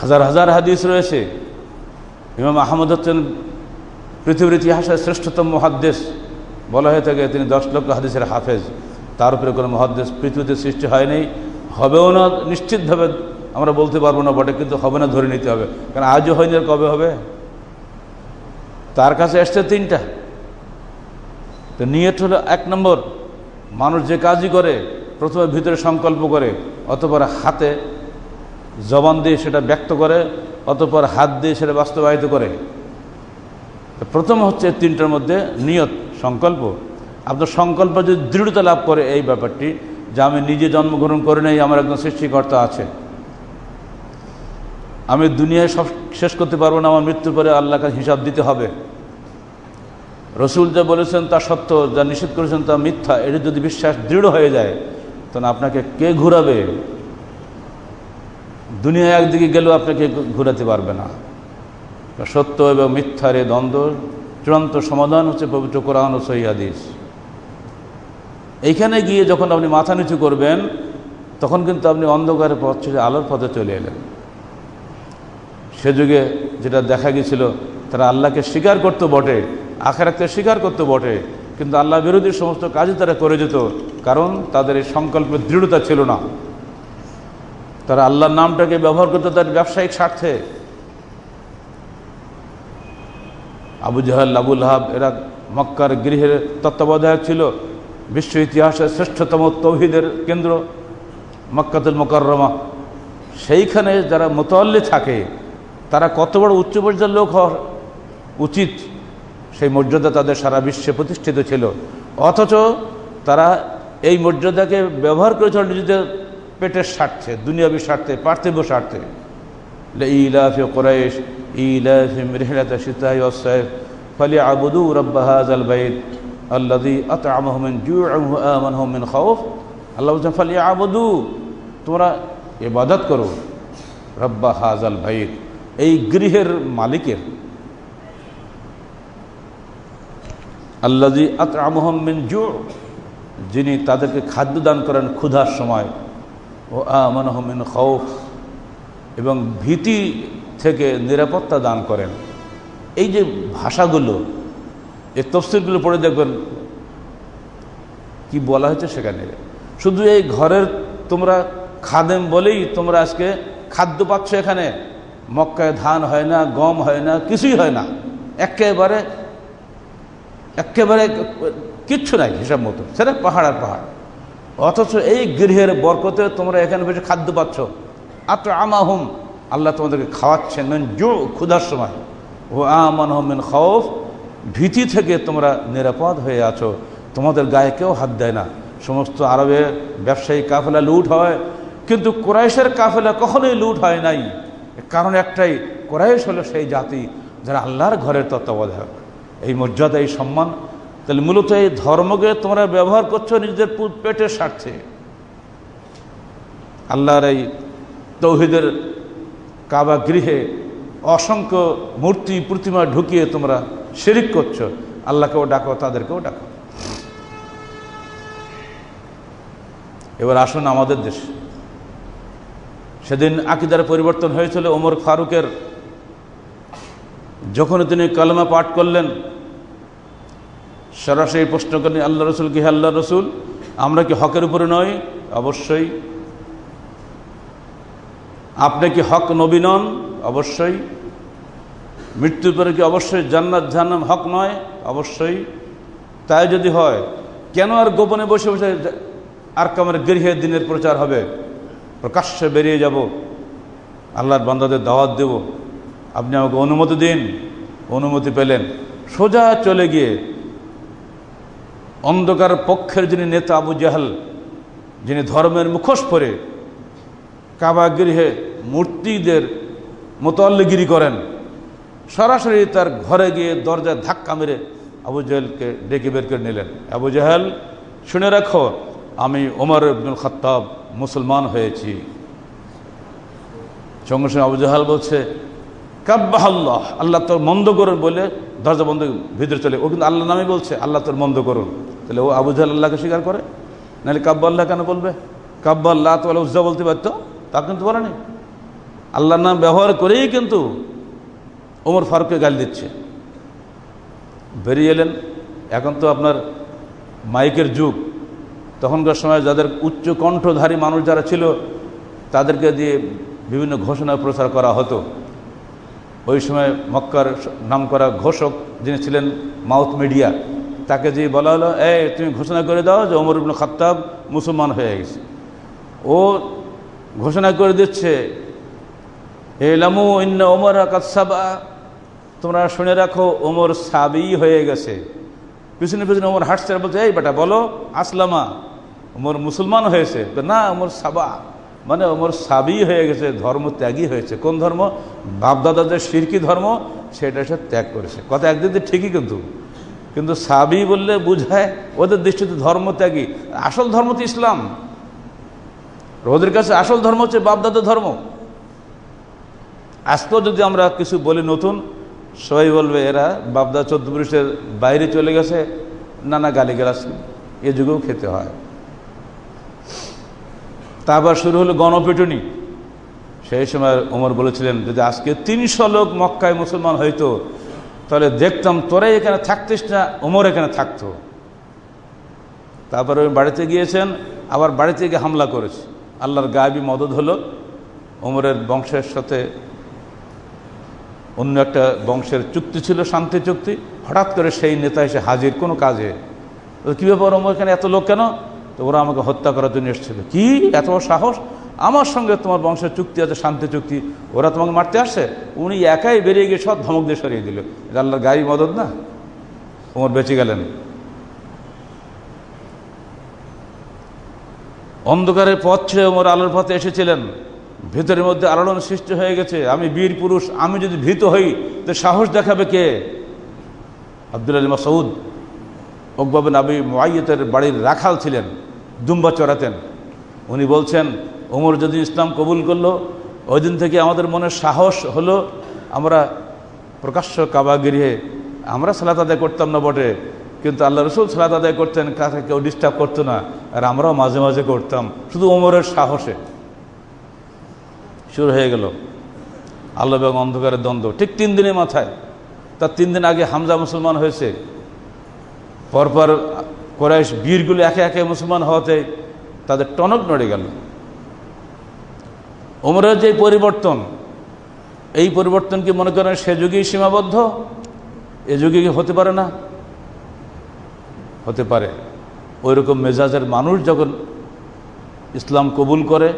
হাজার হাজার হাদিস রয়েছে। ইমাম আহমদ হচ্ছেন পৃথিবীর ইতিহাসের শ্রেষ্ঠতম মহাদ্দেশ বলা হয়ে থাকে তিনি দশ লক্ষ হাদিসের হাফেজ। তার উপরে কোনো মহাদ্দেশ পৃথিবীতে সৃষ্টি হয়নি। হবেও না, নিশ্চিতভাবে আমরা বলতে পারব না বটে, কিন্তু হবে না, ধরে নিতে হবে। কারণ আজও হয়নি আর কবে হবে? তার কাছে এসছে তিনটা। তো নিয়ত হলো এক নম্বর, মানুষ যে কাজই করে, প্রথমে ভিতরে সংকল্প করে, অতপর হাতে জবান দিয়ে সেটা ব্যক্ত করে, অতপর হাত দিয়ে সেটা বাস্তবায়িত করে। প্রথম হচ্ছে তিনটার মধ্যে নিয়ত, সংকল্প। আপনার সংকল্প যদি দৃঢ়তা লাভ করে এই ব্যাপারটি, যে আমি নিজে জন্মগ্রহণ করে নেই, আমার একজন সৃষ্টিকর্তা আছে। আমি দুনিয়ায় সব শেষ করতে পারব না, আমার মৃত্যুর পরে আল্লাহকে হিসাব দিতে হবে। রসুল যা বলেছেন তা সত্য, যা নিষেধ করেছেন তা মিথ্যা। এটা যদি বিশ্বাস দৃঢ় হয়ে যায়, তখন আপনাকে কে ঘুরাবে? দুনিয়া একদিকে গেলেও আপনাকে ঘুরাতে পারবে না। সত্য এবং মিথ্যার এ দ্বন্দ্ব, চূড়ান্ত সমাধান হচ্ছে পবিত্র কোরআন ও সহিদিস এইখানে গিয়ে যখন আপনি মাথা নিচু করবেন, তখন কিন্তু আপনি অন্ধকারের পথ ছেড়ে আলোর পথে চলে এলেন। সে যুগে যেটা দেখা গেছিল তারা আল্লাহকে স্বীকার করতে বটে আখেরাকে স্বীকার করতে বটে, কিন্তু আল্লাহ বিরোধী সমস্ত কাজই তারা করে যেত, কারণ তাদের এই সংকল্পের দৃঢ়তা ছিল না। তারা আল্লাহর নামটাকে ব্যবহার করতো তার ব্যবসায়িক স্বার্থে। আবু জাহাল আবুল হাব এরা মক্কার গৃহের তত্ত্বাবধায়ক ছিল, বিশ্ব ইতিহাসের শ্রেষ্ঠতম তৌহিদের কেন্দ্র মক্কাতুল মোকাররমা। সেইখানে যারা মোতাল্লি থাকে, তারা কত বড় উচ্চ পর্যায়ের লোক হওয়ার উচিত, সেই মর্যাদা তাদের সারা বিশ্বে প্রতিষ্ঠিত ছিল। অথচ তারা এই মর্যাদাকে ব্যবহার করেছিল নিজেদের পেটের স্বার্থে, দুনিয়াবি স্বার্থে, পার্থিব স্বার্থে। ইলাফি কোরাইশ, ইলাফি মৃহলাত সিতাই ওসাইফ ফলি আবুদু রব্বাহাজ আল বাইদ আল্লাদি আত আমহমিন জু আমনহমিন খৌফ আল্লাহ বলছেন ফলি আবুদু তোমরা ইবাদত করো, রব্বা হাজ আল বাইদ এই গৃহের মালিকের। আল্লাজি আত আমহমিন জু যিনি তাদেরকে খাদ্য দান করেন ক্ষুধার সময় ও আমনহমিন খৌফ এবং ভীতি থেকে নিরাপত্তা দান করেন। এই যে ভাষাগুলো, এই তফসিলগুলো পড়ে দেখবেন, কি বলা হয়েছে সেখানে? শুধু এই ঘরের তোমরা খাদেম বলেই তোমরা আজকে খাদ্য পাচ্ছ এখানে। মক্কায় ধান হয় না, গম হয় না, কিছুই হয় না। একেবারে একেবারে কিচ্ছু নাই হিসাব মতো। সেটা পাহাড় আর পাহাড়। অথচ এই গৃহের বরকতে তোমরা এখানে বেশি খাদ্য পাচ্ছ। আত আমাহুম আল্লাহ তোমাদেরকে খাওয়াচ্ছেন। মেন জো, ক্ষুধার সময়। ও আমান মেন খৌফ ভীতি থেকে তোমরা নিরাপদ হয়ে আছো। তোমাদের গায়ে কেউ হাত দেয় না। সমস্ত আরবে ব্যবসায়ী কাফেলা লুট হয়, কিন্তু কোরাইশের কাফেলা কখনোই লুট হয় নাই। কারণ একটাই, কোরাইশ হলো সেই জাতি যারা আল্লাহর ঘরের তত্ত্বাবধায়ক। এই মর্যাদা, এই সম্মান তাহলে মূলত এই ধর্মকে তোমরা ব্যবহার করছ, নিজেদের পেটের স্বার্থে আল্লাহর এই তৌহিদের কাবা গৃহে অসংখ্য মূর্তি প্রতিমা ঢুকিয়ে তোমরা শিরিক করছ। আল্লাহকেও ডাকো, তাদেরকেও ডাকো। এবার আসুন আমাদের দেশে। সেদিন আকিদার পরিবর্তন হয়েছিল, ওমর ফারুকের। যখন তিনি কলমা পাঠ করলেন সরাসরি প্রশ্ন করেন আল্লাহ রসুল কি আল্লাহ রসুল? আমরা কি হকের উপরে নয়? অবশ্যই। আপনি কি হক নবী নন? অবশ্যই। মৃত্যুর পরে কি অবশ্যই জান্নাত, জাহান্নাম হক নয়? অবশ্যই। তাই যদি হয়, কেন আর গোপনে বসে বসে আর কামের গৃহে দিনের প্রচার হবে? প্রকাশ্যে বেরিয়ে যাব। আল্লাহর বান্দাদের দাওয়াত দেব। আপনি আমাকে অনুমতি দিন। অনুমতি পেলেন। সোজা চলে গিয়ে অন্ধকার পক্ষের যিনি নেতা আবু জাহাল, যিনি ধর্মের মুখোশ পরে কাবা গৃহে মূর্তিদের মোতাল্লিগিরি করেন, সরাসরি তার ঘরে গিয়ে দরজায় ধাক্কা মেরে আবু জাহেলকে ডেকে বের করে নিলেন। আবু জাহেল, শুনে রাখো, আমি ওমর আব্দুল খত্তাব মুসলমান হয়েছি। সঙ্গে সঙ্গে আবু জাহাল বলছে কাব্বাহ আল্লাহ আল্লাহ তোর মন্দ করুন বলে দরজা বন্ধ ভিতরে চলে ও কিন্তু আল্লাহ নামে বলছে, আল্লাহ তোর মন্দ করুন। তাহলে ও আবু আল্লাহকে স্বীকার করে? নাহলে কাব্বা আল্লাহ কেন বলবে? কাব্বা আল্লাহ তো উজ্জা বলতে পারতো তা কিন্তু বলেনি আল্লাহর নাম ব্যবহার করেই কিন্তু ওমর ফারুককে গাল দিচ্ছে। বেরিয়ে এলেন। এখন তো আপনার মাইকের যুগ। তখনকার সময় যাদের উচ্চ কণ্ঠধারী মানুষ যারা ছিল, তাদেরকে দিয়ে বিভিন্ন ঘোষণা প্রচার করা হতো। ওই সময় মক্কার নাম করা ঘোষক যিনি ছিলেন মাউথ মিডিয়া, তাকে যে বলা হলো, এ, তুমি ঘোষণা করে দাও যে ওমর ইবনুল খত্তাব মুসলমান হয়ে গেছে। ও ঘোষণা করে দিচ্ছে এলামু ইন্না ওমর কাতসাবা তোমরা শুনে রাখো ওমর সাবি হয়ে গেছে। পিছনে পিছনে ওমর হাঁটছে বলছে, এই বেটা বলো, আসলামা, ওমর মুসলমান হয়েছে? না, ওমর সাবা। মানে ওমর সাবি হয়ে গেছে, ধর্ম ত্যাগই হয়েছে। কোন ধর্ম? বাপদাদাদের শিরকি ধর্ম, সেটা সে ত্যাগ করেছে। কথা একদিন ঠিকই কিন্তু। কিন্তু সাবি বললে বুঝায়, ওদের দৃষ্টিতে ধর্ম ত্যাগী। আসল ধর্ম তো ইসলাম। ওদের কাছে আসল ধর্ম হচ্ছে বাপদাদা ধর্ম। আজকেও যদি আমরা কিছু বলি নতুন, সবাই বলবে, এরা বাপদা চোদ্দ পুরুষের বাইরে চলে গেছে, নানা গালিগালাস এ যুগেও খেতে হয়। তারপর শুরু হলো গণপিটুনি। সেই সময় ওমর বলেছিলেন, যদি আজকে তিনশো লোক মক্কায় মুসলমান হইতো, তাহলে দেখতাম তোরাই এখানে থাকতিস না, ওমর এখানে থাকতো। তারপরে বাড়িতে গিয়েছেন, আবার বাড়িতে গিয়ে হামলা করেছে। আল্লাহর গায়েবী মদত হলো ওমরের বংশের সাথে। অন্য একটা বংশের চুক্তি ছিল, শান্তি চুক্তি। হঠাৎ করে সেই নেতা এসে হাজির কোনো কাজে। কী ব্যাপার, ওমর এখানে এত লোক কেন? তো ওরা আমাকে হত্যা করার জন্য এসেছিল। কি? এত সাহস? আমার সঙ্গে তোমার বংশের চুক্তি আছে, শান্তি চুক্তি। ওরা তোমাকে মারতে আসছে? উনি একাই বেরিয়ে গিয়ে সব ধমক দিয়ে সরিয়ে দিল। আল্লাহর গাড়ি মদত না? ওমর বেঁচে গেলেন। অন্ধকারের পথ ছেড়ে ওমর আলোর পথে এসেছিলেন। ভেতরের মধ্যে আলোড়ন সৃষ্টি হয়ে গেছে। আমি বীর পুরুষ, আমি যদি ভীত হই, তো সাহস দেখাবে কে? আব্দুল আলী মাসউদ ওকবাবিন আবি মাইয়তের বাড়ির রাখাল ছিলেন। দুম্বা চড়াতেন। উনি বলছেন, ওমর যদি ইসলাম কবুল করল ওই দিন থেকে আমাদের মনে সাহস হলো, আমরা প্রকাশ্য কাবা গৃহে আমরা সালাত আদায় করতাম না বটে, কিন্তু আল্লাহ রসুল সালাদ আদায় করতেন, কাছে কেউ ডিস্টার্ব করতো না, আর আমরাও মাঝে মাঝে করতাম। শুধু ওমরের সাহসে। শুরু হয়ে গেল। আল্লাহ এবং অন্ধকারের দ্বন্দ্ব। ঠিক তিন দিনের মাথায়। তার তিন দিন আগে হামজা মুসলমান হয়েছে। পরপর কোরাইশ বীরগুলো একে একে মুসলমান হওয়াতে তাদের টনক নড়ে গেল। ওমরের যে পরিবর্তন, এই পরিবর্তন কি মনে করেন সে যুগেই সীমাবদ্ধ? এ যুগে কি হতে পারে না? হতে পারে। ওই রকম মেজাজের মানুষ যখন ইসলাম কবুল করে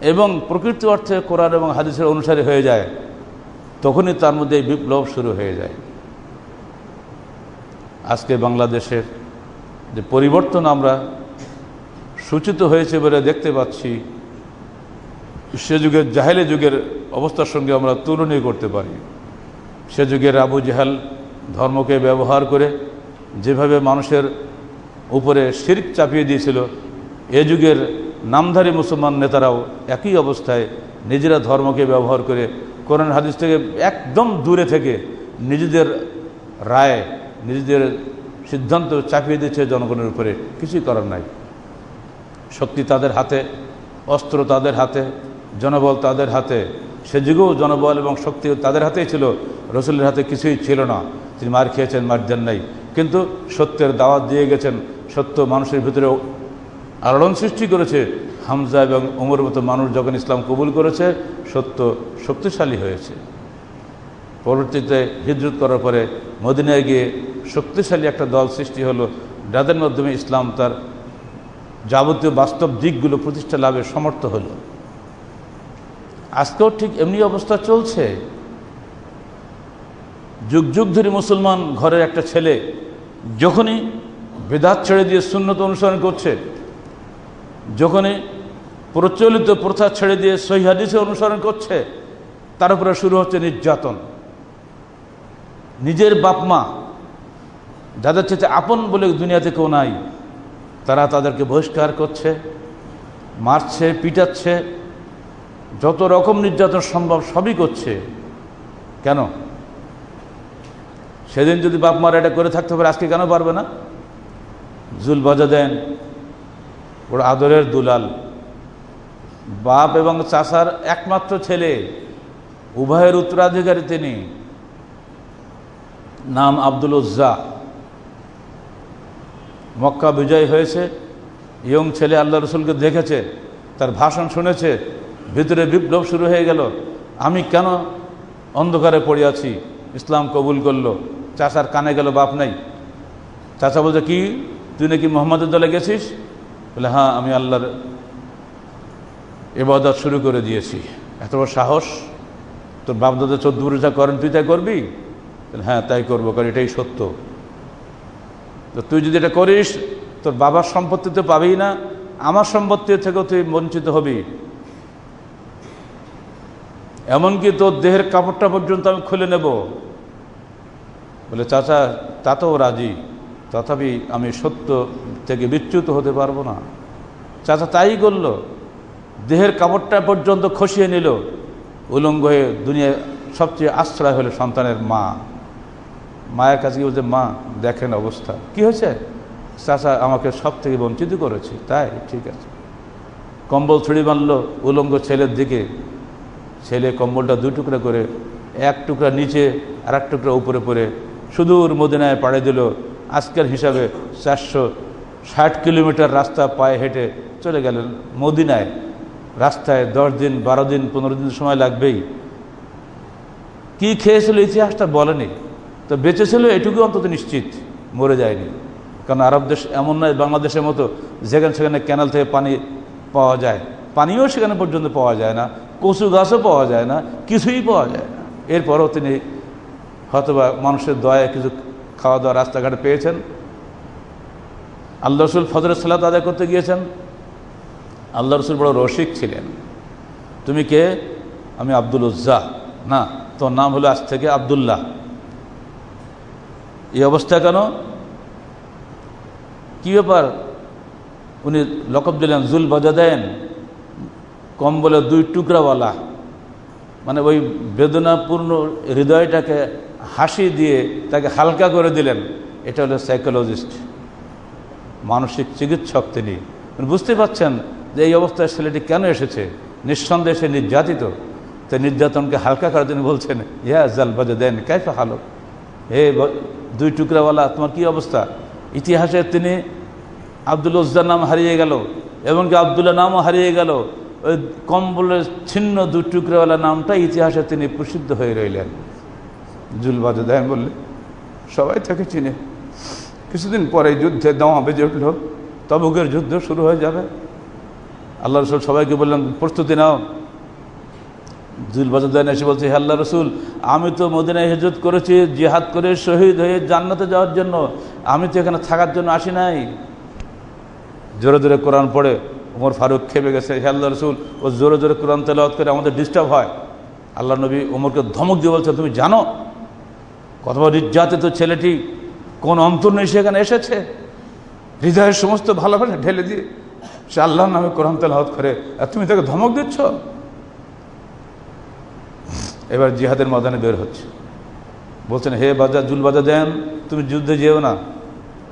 এবং প্রকৃত অর্থে কোরআন এবং হাদিসের অনুসারী হয়ে যায়, তখনই তার মধ্যে বিপ্লব শুরু হয়ে যায়। আজকে বাংলাদেশের যে পরিবর্তন আমরা সূচিত হয়েছে বলে দেখতে পাচ্ছি, সে যুগের জাহেলে যুগের অবস্থার সঙ্গে আমরা তুলনীয় করতে পারি। সে যুগের আবু জাহাল ধর্মকে ব্যবহার করে যেভাবে মানুষের উপরে শির্ক চাপিয়ে দিয়েছিল, এ যুগের নামধারী মুসলমান নেতারাও একই অবস্থায় নিজেরা ধর্মকে ব্যবহার করে কোরআন হাদিস থেকে একদম দূরে থেকে নিজেদের রায়, নিজেদের সিদ্ধান্ত চাপিয়ে দিচ্ছে জনগণের উপরে, কিছুই করার নাই। শক্তি তাদের হাতে, অস্ত্র তাদের হাতে, জনবল তাদের হাতে। সে যুগেও জনবল এবং শক্তি তাদের হাতেই ছিল, রসুলের হাতে কিছুই ছিল না। তিনি মার খেয়েছেন, মার দেন নাই। কিন্তু সত্যের দাওয়াত দিয়ে গেছেন, সত্য মানুষের ভিতরে আলোড়ন সৃষ্টি করেছে। হামজা এবং উমর মতো মানুষ যখন ইসলাম কবুল করেছে, সত্য শক্তিশালী হয়েছে। পরবর্তীতে হিজরত করার পরে মদিনায় গিয়ে শক্তিশালী একটা দল সৃষ্টি হলো। যাদের মাধ্যমে ইসলাম তার যাবতীয় বাস্তব দিকগুলো প্রতিষ্ঠা লাভে সমর্থ হলো। আজকেও ঠিক এমনি অবস্থা চলছে। যুগ যুগ ধরে মুসলমান ঘরের একটা ছেলে যখনই বেদাত ছেড়ে দিয়ে শূন্যত অনুসরণ করছে, যখনই প্রচলিত প্রথা ছেড়ে দিয়ে সহিহাদিসে অনুসরণ করছে, তার উপরে শুরু হচ্ছে নির্যাতন। নিজের বাপমা যাদের চেয়ে আপন বলে দুনিয়াতে কেউ নাই, তারা তাদেরকে বহিষ্কার করছে, মারছে, পিটাচ্ছে, যত রকম নির্যাতন সম্ভব সবই করছে। কেন? সেদিন যদি বাপ মারা এটা করে থাকতে পারে, আজকে কেন পারবে না? জুল বাজা দেন, ওর আদরের দুলাল, বাপ এবং চাষার একমাত্র ছেলে, উভয়ের উত্তরাধিকারী তিনি, নাম আব্দুল উজ্জা। মক্কা বিজয় হয়েছে, ইয়ং ছেলে আল্লাহ রসুলকে দেখেছে, তার ভাষণ শুনেছে, ভিতরে বিপ্লব শুরু হয়ে গেল। আমি কেন অন্ধকারে পড়ে আছি? ইসলাম কবুল করল। চাচার কানে গেল, বাপ নাই। চাচা বলছে, কি? তুই নাকি মোহাম্মদের দলে গেছিস? বলে হ্যাঁ আমি আল্লাহর এবাদত শুরু করে দিয়েছি। এত বড় সাহস? তোর বাপদাদা চোদ্দ যা করেন, তুই তাই করবি? হ্যাঁ তাই করব, কারণ এটাই সত্য। তো তুই যদি এটা করিস, তোর বাবার সম্পত্তি তো পাবি না, আমার সম্পত্তি থেকেও তুই বঞ্চিত হবি। এমনকি তোর দেহের কাপড়টা পর্যন্ত আমি খুলে নেব। বলে, চাচা তাতেও রাজি, তথাপি আমি সত্য থেকে বিচ্যুত হতে পারব না। চাচা তাই করল। দেহের কাপড়টা পর্যন্ত খসিয়ে নিল। উলঙ্গ হয়ে দুনিয়ায় সবচেয়ে আশ্রয় হলো সন্তানের মা। মায়ের কাছে গিয়ে বলছে, মা, দেখেন অবস্থা। কি হয়েছে? চাচা আমাকে সব থেকে বঞ্চিত করেছে। তাই, ঠিক আছে। কম্বল ছুড়ি মারল উলঙ্গ ছেলের দিকে। ছেলে কম্বলটা দুই টুকরা করে, এক টুকরা নিচে আর এক টুকরা উপরে পড়ে সুদূর মদিনায় পাড়ে দিল। আজকের হিসাবে চারশো ষাট কিলোমিটার রাস্তা পায়ে হেঁটে চলে গেলেন মদিনায়। রাস্তায় দশ দিন, বারো দিন, পনেরো দিন সময় লাগবেই। কি খেয়েছিল ইতিহাসটা বলেনি। তো বেঁচে ছিল এটুকু অন্তত নিশ্চিত, মরে যায়নি। কারণ আরব দেশ এমন নয়, বাংলাদেশের মতো যেখানে সেখানে ক্যানাল থেকে পানি পাওয়া যায়। পানিও সেখানে পর্যন্ত পাওয়া যায় না, কচু গাছও পাওয়া যায় না, কিছুই পাওয়া যায় না। এরপরও তিনি হয়তোবা মানুষের দয়ায় কিছু খাওয়া দাওয়া রাস্তাঘাটে পেয়েছেন। আল্লাহ রসুল ফজরের সালাত আদায় করতে গিয়েছেন। আল্লাহ রসুল বড় রসিক ছিলেন। তুমি কে? আমি আব্দুল উজ্জা না তোর নাম হলো আজ থেকে আবদুল্লাহ। এই অবস্থা কেন? কি ব্যাপার? উনি লকব দিলেন, জুল বাজা দেন, কম বলে দুই টুকরাওয়ালা মানে ওই বেদনাপূর্ণ হৃদয়টাকে হাসি দিয়ে তাকে হালকা করে দিলেন। এটা হলো সাইকোলজিস্ট মানসিক চিকিৎসক তিনি। বুঝতে পারছেন যে এই অবস্থায় ছেলেটি কেন এসেছে? নিঃসন্দেহে সে নির্যাতিত। তো নির্যাতনকে হালকা করার জন্য বলছেন, ইয়া জাল বাজে দেন, কাইফা হালো হে দুই টুকরাওয়ালা, তোমার কি অবস্থা? ইতিহাসে তিনি আব্দুল উজ্জার নাম হারিয়ে গেল, এমনকি আবদুল্লাহ নামও হারিয়ে গেল। ওই কম্বলের ছিন্ন দুই টুকরাওয়ালা নামটা ইতিহাসে তিনি প্রসিদ্ধ হয়ে রইলেন। জুল বাজে বললে, সবাই তাকে চিনে। কিছুদিন পরে যুদ্ধে দাওয়া বেজে উঠল, তবুকের যুদ্ধ শুরু হয়ে যাবে। আল্লাহ রসুল সবাইকে বললেন, প্রস্তুতি নাও। জুল বাজাদান এসে বলছে, হে আল্লাহ রসুল, আমি তো মদিনায় হেজত করেছি, জিহাদ করে শহীদ হয়ে জান্নাতে যাওয়ার জন্য। আমি তো এখানে থাকার জন্য আসি নাই। জোরে জোরে কোরআন পড়ে ওমর ফারুক খেপে গেছে, হে রসুল, ও জোরে জোরে কোরআন তেলাওয়াত করে আমাদের ডিস্টার্ব হয়। আল্লাহ নবী ওমরকে ধমক দিয়ে বলছে, তুমি জানো কতবার নির্যাতিত ছেলেটি কোন অন্তর নেই সেখানে এসেছে? হৃদয়ের সমস্ত ভালোবাসা ঢেলে দিয়ে সে আল্লাহ নামে কোরআন তেলাওয়াত করে, আর তুমি তাকে ধমক দিচ্ছ? এবার জিহাদের ময়দানে বের হচ্ছে। বলছেন, হে বাজা জুল বাজা দেন তুমি যুদ্ধে যেও না।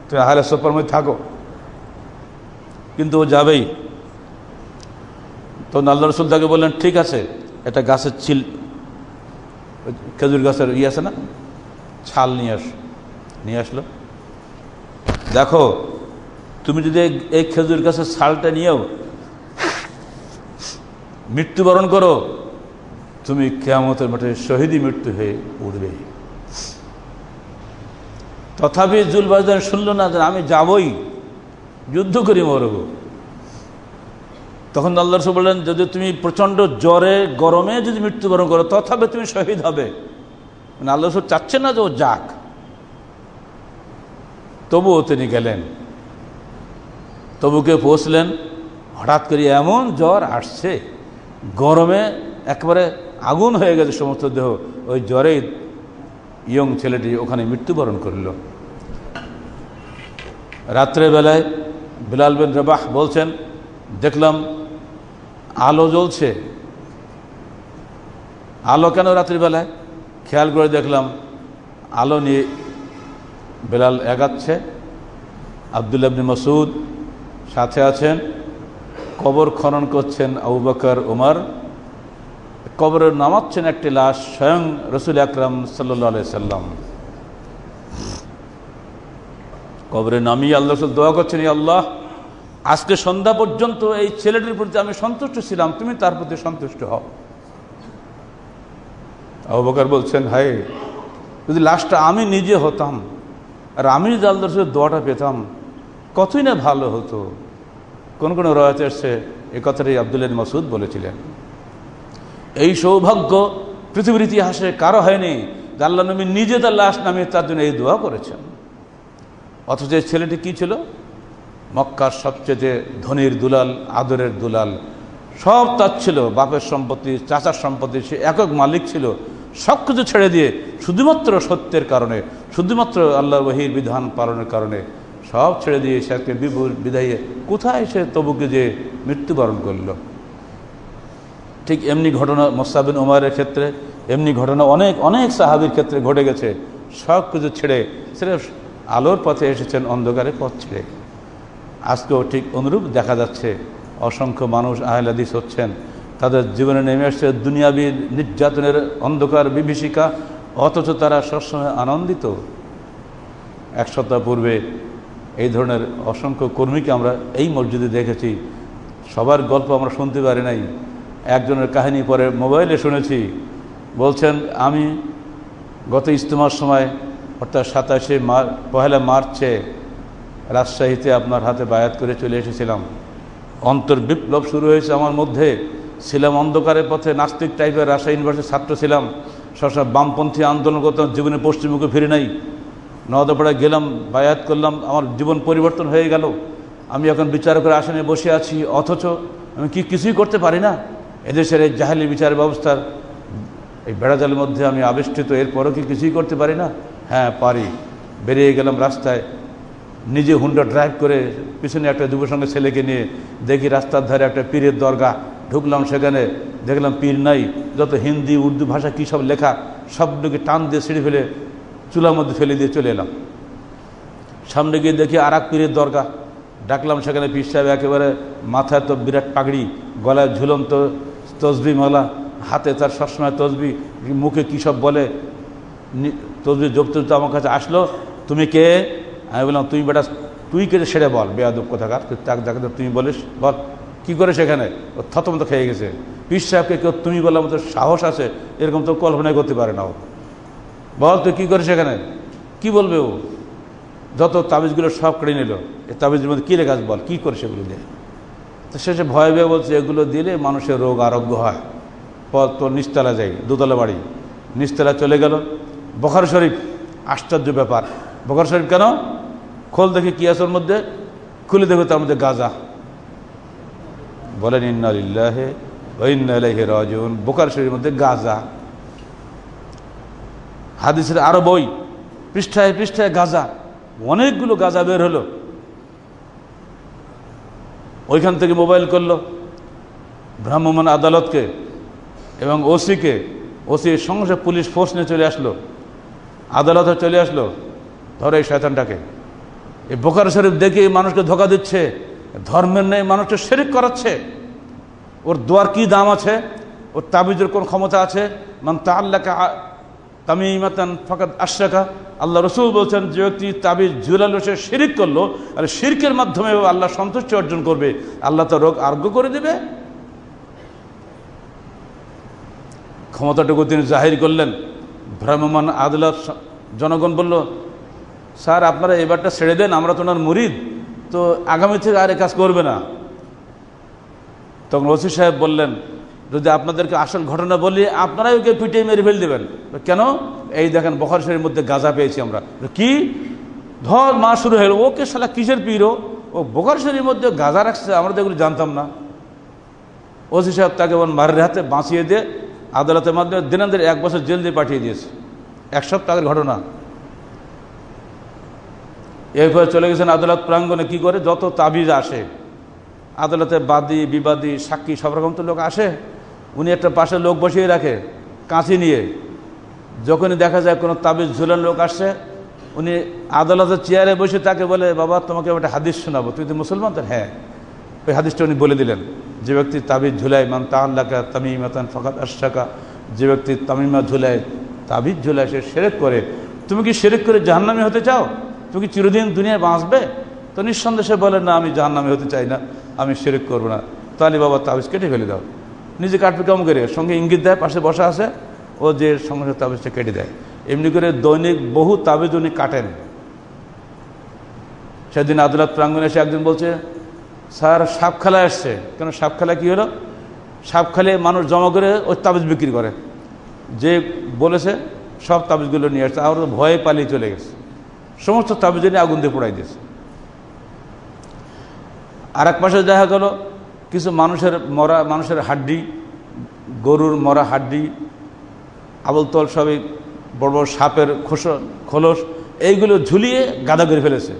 তুমি আহলে সফর মধ্যে থাকো। কিন্তু ও যাবেই। তো আল্লাহ রসুল তাকে বললেন, ঠিক আছে, এটা গাছের চিল খেজুর গাছের ইয়ে আছে না? ছাল নিয়ে আস নিয়ে আসলো। দেখো, তুমি যদি এই খেজুর গাছের ছালটা নিয়েও মৃত্যুবরণ করো তুমি কেয়ামতের মাঠে শহীদী মৃত্যু হয়ে উঠবে। তথাপি জুলবাজান শুনল না যে আমি যাবই, যুদ্ধ করি মরব। তখন আল্লাহ রসুল বললেন, যদি তুমি প্রচণ্ড জ্বরে, গরমে যদি মৃত্যুবরণ করো, তথাপি তুমি শহীদ হবে। মানে আল্লাহ চাচ্ছে না যে ও যাক। তবুও তিনি গেলেন। তবুকে পৌঁছলেন, হঠাৎ করে এমন জ্বর আসছে, গরমে একবারে আগুন হয়ে গেছে সমস্ত দেহ। ওই জ্বরেই ইয়ং ছেলেটি ওখানে মৃত্যুবরণ করল। রাত্রেবেলায় বিলাল বিন রেবাহ বলছেন, দেখলাম আলো জ্বলছে। আলো কেন রাত্রিবেলায় খেয়াল করে দেখলাম আলো নিয়ে বেলাল এগাচ্ছে। আবদুল্লাবনি মসুদ সাথে আছেন। কবর খনন করছেন আবু বকর, উমার। কবরে নামাচ্ছেন একটি লাশ স্বয়ং রসুল আকরাম সাল্লি সাল্লাম। কবরে নামিয়ে আল্লাহ রসুল দোয়া করছেন আল্লাহ, আজকে সন্ধ্যা পর্যন্ত এই ছেলেটির প্রতি আমি সন্তুষ্ট ছিলাম, তুমি তার প্রতি সন্তুষ্ট হও। আবুবকর বলছেন হাই যদি লাশটা আমি নিজে হতাম আর আমি যদি আল্লাহ রসুলের দোয়াটা পেতাম, কতই না ভালো হতো? কোন কোন রয়াতে এসছে এ কথাটাই আবদুল্লাহ মাসুদ বলেছিলেন। এই সৌভাগ্য পৃথিবীর ইতিহাসে কারও হয়নি আল্লাহ নবী নিজে তার লাশ নামিয়ে তার জন্য এই দোয়া করেছেন। অথচ এই ছেলেটি কি ছিল? মক্কার সবচেয়ে ধনির দুলাল, আদরের দুলাল, সব তার ছিল। বাপের সম্পত্তি, চাচার সম্পত্তি, সে একক মালিক ছিল। সব কিছু ছেড়ে দিয়ে শুধুমাত্র সত্যের কারণে, শুধুমাত্র আল্লাহ বহির বিধান পালনের কারণে সব ছেড়ে দিয়ে সে আজকে বিদায়ে কোথায় সে তবুকে যে মৃত্যুবরণ করল? ঠিক এমনি ঘটনা মোস্তাবিন উমারের ক্ষেত্রে, এমনি ঘটনা অনেক অনেক সাহাবির ক্ষেত্রে ঘটে গেছে। সব কিছু ছেড়ে সেটা আলোর পথে এসেছেন, অন্ধকারে পথ ছেড়ে। আজকেও ঠিক অনুরূপ দেখা যাচ্ছে, অসংখ্য মানুষ আহলাদিস হচ্ছেন। তাদের জীবনে নেমে আসছে দুনিয়াবী নির্যাতনের অন্ধকার বিভীষিকা, অথচ তারা সবসময় আনন্দিত। এক সপ্তাহ পূর্বে এই ধরনের অসংখ্য কর্মীকে আমরা এই মসজিদে দেখেছি। সবার গল্প আমরা শুনতে পারি নাই। একজনের কাহিনী পরে মোবাইলে শুনেছি, বলছেন, আমি গত ইজতেমার সময়, অর্থাৎ সাতাশে মার পহেলা মার্চে রাজশাহীতে আপনার হাতে বায়াত করে চলে এসেছিলাম। অন্তর বিপ্লব শুরু হয়েছে আমার মধ্যে। ছিলাম অন্ধকারের পথে, নাস্তিক টাইপের রাজশাহী ইউনিভার্সিটির ছাত্র ছিলাম। সবসময় বামপন্থী আন্দোলন করতাম জীবনে পশ্চিমমুখে ফিরে নাই। নওদাপাড়ায় গেলাম, বায়াত করলাম, আমার জীবন পরিবর্তন হয়ে গেল। আমি এখন বিচারকের আসনে বসে আছি, অথচ আমি কি কিছুই করতে পারি না? এদেশের এই জাহালি বিচার ব্যবস্থার এই বেড়াজালের মধ্যে আমি আবিষ্কৃত এরপরও কি কিছুই করতে পারি না? হ্যাঁ পারি। বেরিয়ে গেলাম রাস্তায়। নিজে হুন্ডা ড্রাইভ করে পিছনে একটা যুব সঙ্গে ছেলেকে নিয়ে দেখি রাস্তার ধারে একটা পীরের দরগা। ঢুকলাম সেখানে, দেখলাম পীর নাই। যত হিন্দি, উর্দু ভাষা কী সব লেখা সবগুলোকে টান দিয়ে ছিঁড়ে ফেলে চুলার মধ্যে ফেলে দিয়ে চলে এলাম। সামনে গিয়ে দেখি আর এক পীরের দরগা। ডাকলাম সেখানে পীর সাহেব একেবারে মাথায় তো বিরাট পাগড়ি, গলায় ঝুলন্ত তসবি মালা হাতে তার সবসময় তসবি, মুখে কী সব বলে? তসবি জপতে আমার কাছে আসলো, তুমি কে? আমি বললাম, তুমি বেটা, তুই কে? সেরে বল, বেয়াদব কোথাকার তাক দেখাতে তুমি বলিস, বল, কি করে সেখানে ও থতমতো খেয়ে গেছে। পীর সাহেবকে কেউ তুমি বলার মতো সাহস আছে, এরকম তো কল্পনাই করতে পারে না ও। বল, তুই কী করে সেখানে কি বলবে ও? যত তাবিজগুলো সব কেড়ে নিল এই তাবিজের মধ্যে কী লেখা বল, কী করে সেগুলো দিয়ে তো শেষে ভয় ভয়ে বলছে, এগুলো দিলে মানুষের রোগ আরোগ্য হয়। পর তোর নিচতলা যাই, দুতলা বাড়ি। নিচতলা চলে গেল। বখার শরীফ, আশ্চর্য ব্যাপার। বখার শরীফ কেন? খোল দেখে কি আছে ওর মধ্যে? খুলে দেখবে তার মধ্যে গাজা। বলেন ইন্নালিল্লাহে ইন্নালাইহে রাজন বোকার শরীরের মধ্যে গাজা। হাদিসের আরও বই, পৃষ্ঠায় পৃষ্ঠায় গাজা। অনেকগুলো গাজা বের হলো। ওইখান থেকে মোবাইল করল। ভ্রাম্যমান আদালতকে এবং ওসিকে, ওসি সঙ্গে পুলিশ ফোর্স নিয়ে চলে আসলো। আদালতে চলে আসলো। ধরো এই শয়তানটাকে। এই বোকার শরীফ দেখে মানুষকে ধোকা দিচ্ছে। ধর্মের নেই মানুষকে শেরিক করাচ্ছে। ওর দোয়ার কি দাম আছে? ওর তাবিজের কোন ক্ষমতা আছে? মান তা আল্লাহকে তামিমাতান ফাকাত আশাকা আল্লাহ রসুল বলছেন, যে ব্যক্তি তাবিজ ঝুলালো, সে শিরিক করল, আর শিরকের মাধ্যমে আল্লাহ সন্তুষ্টি অর্জন করবে। আল্লাহ তো রোগ আরোগ্য করে দেবে। ক্ষমতাটুকু তিনি জাহির করলেন। ভ্রাম্যমান আদালত জনগণ বলল, স্যার, আপনারা এবারটা ছেড়ে দেন, আমরা তো ওনার মুরিদ। তো আগামী থেকে আর কাজ করবে না। তখন ওসি সাহেব বললেন যদি আপনাদেরকে আসল ঘটনা বলি, আপনারাই ওকে পিটিয়ে মেরে ফেল দেবেন। কেন? এই দেখেন, বখর শরীর মধ্যে গাঁজা পেয়েছি আমরা। কি? ধর, মা শুরু হয়ে ওকে সালা কিসের পিরো ও? বোকার শরীর মধ্যে গাঁজা রাখছে, আমরা তো এগুলো জানতাম না। ওসি সাহেব তাকে মারের হাতে বাঁচিয়ে দিয়ে আদালতের মাধ্যমে দিনাদের এক বছর জেল দিয়ে পাঠিয়ে দিয়েছে। এক সপ্তাহের ঘটনা। এরপরে চলে গেছেন আদালত প্রাঙ্গনে কি করে? যত তাবিজ আসে, আদালতে বাদী, বিবাদী, সাক্ষী, সব রকম তো লোক আসে। উনি একটা পাশে লোক বসিয়ে রাখে কাঁচি নিয়ে। যখনই দেখা যায় কোনো তাবিজ ঝুলান লোক আসছে উনি আদালতের চেয়ারে বসে তাকে বলে, বাবা, তোমাকে একটা হাদিস শোনাবো। তুই তো মুসলমান তো? হ্যাঁ। ওই হাদিসটা উনি বলে দিলেন। যে ব্যক্তি তাবিজ ঝুলায়, মান তাল্লাকা তামিমাতান ফকাত আশাকা যে ব্যক্তি তামিমা ঝুলায়, তাবিজ ঝুলায়, সে সেরেক করে। তুমি কি সেরেক করে জাহান্নামি হতে চাও? তুমি কি চিরদিন দুনিয়ায় বাঁচবে? তো নিঃসন্দেশে বলে, না, আমি জাহান্নামি হতে চাই না। আমি সেরেক করব না। তাহলে বাবা, তাবিজ কেটে ফেলে দাও। নিজে কাটবে করে, সঙ্গে ইঙ্গিত দেয়, পাশে বসা আছে, ও যে সঙ্গে তাবিজটা কেটে দেয়। এমনি করে দৈনিক বহু তাবিজ উনি কাটেন। সেদিন আদালত প্রাঙ্গনে এসে একদিন বলছে, স্যার সাপ খেলা এসছে। কেন সাপ খেলা কী হলো? সাপ খেলে মানুষ জমা করে ওই তাবিজ বিক্রি করে। যে বলেছে, সব তাবিজগুলো নিয়ে আসছে। আর ভয়ে পালিয়ে চলে গেছে। সমস্ত তাবিজ নিয়ে আগুন দিয়ে পোড়াই দিয়েছে। আর এক পাশে দেখা গেল কিছু মানুষের মরা, মানুষের হাড্ডি, গরুর মরা হাড্ডি আবলতল সবই বড় বড় সাপের খোস, খোলস, এইগুলো ঝুলিয়ে গাদা করে ফেলেছে।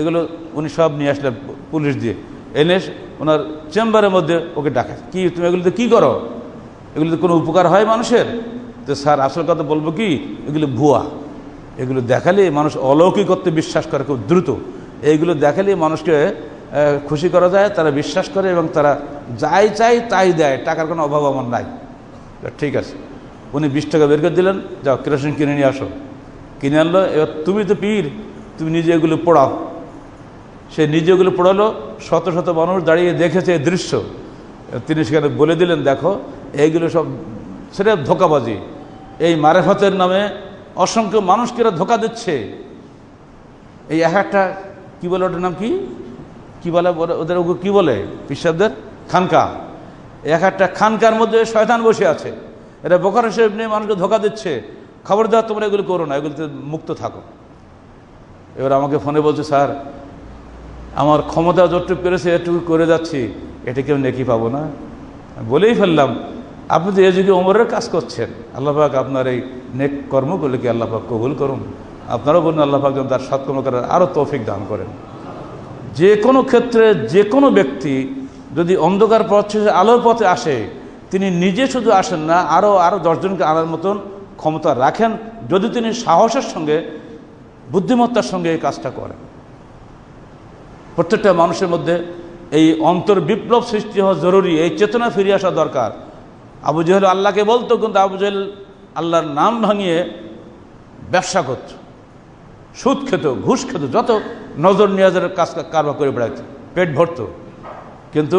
এগুলো উনি সব নিয়ে আসলেন পুলিশ দিয়ে। এনে ওনার চেম্বারের মধ্যে ওকে ডাকে। কি, তুমি এগুলোতে কী করো? এগুলোতে কোনো উপকার হয় মানুষের? তো স্যার, আসল কথা বলব কি? এগুলো ভুয়া। এগুলো দেখালে মানুষ অলৌকিকত্বে বিশ্বাস করে খুব দ্রুত। এইগুলো দেখালে মানুষকে খুশি করা যায়, তারা বিশ্বাস করে এবং তারা যাই চাই তাই দেয়, টাকার কোনো অভাব আমার নাই। ঠিক আছে। উনি বিশ টাকা বের করে দিলেন, যাও, কেরোসিন কিনে নিয়ে আসো। কিনে আনলো, এবার তুমি তো পীর, তুমি নিজে এগুলো পড়াও। সে নিজে এগুলো পড়ালো, শত শত মানুষ দাঁড়িয়ে দেখেছে এই দৃশ্য। তিনি সেখানে বলে দিলেন, দেখো, এইগুলো সব সেটা ধোকাবাজি। এই মারেফতের নামে অসংখ্য মানুষকে ধোকা দিচ্ছে। এই এক একটা, কী বলে ওটার নাম কি? কি বলে ওদের কি বলে? পিসাবদের খানকা। এক একটা খানকার মধ্যে শয়তান বসে আছে। এটা বোকার হিসেবে নিয়ে মানুষকে ধোকা দিচ্ছে। খবর দেওয়া তোমরা এগুলো করো না, এগুলোতে মুক্ত থাকো। এবার আমাকে ফোনে বলছে, স্যার, আমার ক্ষমতা যতটুকু পেরেছে এটুকু করে যাচ্ছি। এটা কেউ নেকি পাবো না? বলেই ফেললাম, আপনি তো এ যুগে ওমরের কাজ করছেন। আল্লাহাক আপনার এই নেক কর্মগুলো কি আল্লাহাক কবুল করুন। আপনারাও বলুন আল্লাহাক যেন তার সৎকর্ম করার আরও তৌফিক দান করেন। যে কোনো ক্ষেত্রে যে কোনো ব্যক্তি যদি অন্ধকার পথ শেষে আলোর পথে আসে, তিনি নিজে শুধু আসেন না আরও আরও দশজনকে আনার মতন ক্ষমতা রাখেন যদি তিনি সাহসের সঙ্গে, বুদ্ধিমত্তার সঙ্গে এই কাজটা করেন। প্রত্যেকটা মানুষের মধ্যে এই অন্তর বিপ্লব সৃষ্টি হওয়া জরুরি, এই চেতনা ফিরে আসা দরকার। আবু জহেল আল্লাহকে বলতো, কিন্তু আবু জহেল আল্লাহর নাম ভাঙিয়ে ব্যবসা করত। সুদ খেত, ঘুষ খেত, যত নজর নিয়াজের কাজ কারবার করে বেড়াচ্ছে, পেট ভরত। কিন্তু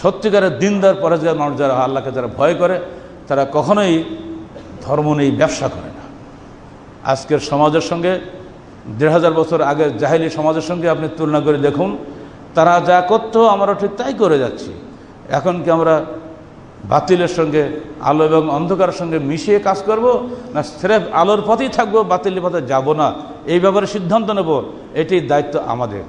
সত্যিকারের দিনদার পরে যারা মানুষ যারা, আল্লাহকে যারা ভয় করে, তারা কখনোই ধর্ম নেই ব্যবসা করে না। আজকের সমাজের সঙ্গে, দেড় হাজার বছর আগে জাহিলি সমাজের সঙ্গে আপনি তুলনা করে দেখুন, তারা যা করতো আমরা ঠিক তাই করে যাচ্ছি। এখন কি আমরা বাতিলের সঙ্গে আলো এবং অন্ধকারের সঙ্গে মিশিয়ে কাজ করব, না স্রেফ আলোর পথেই থাকব, বাতিলের পথে যাব না? এই ব্যাপারে সিদ্ধান্ত নেব। এটি দায়িত্ব আমাদের।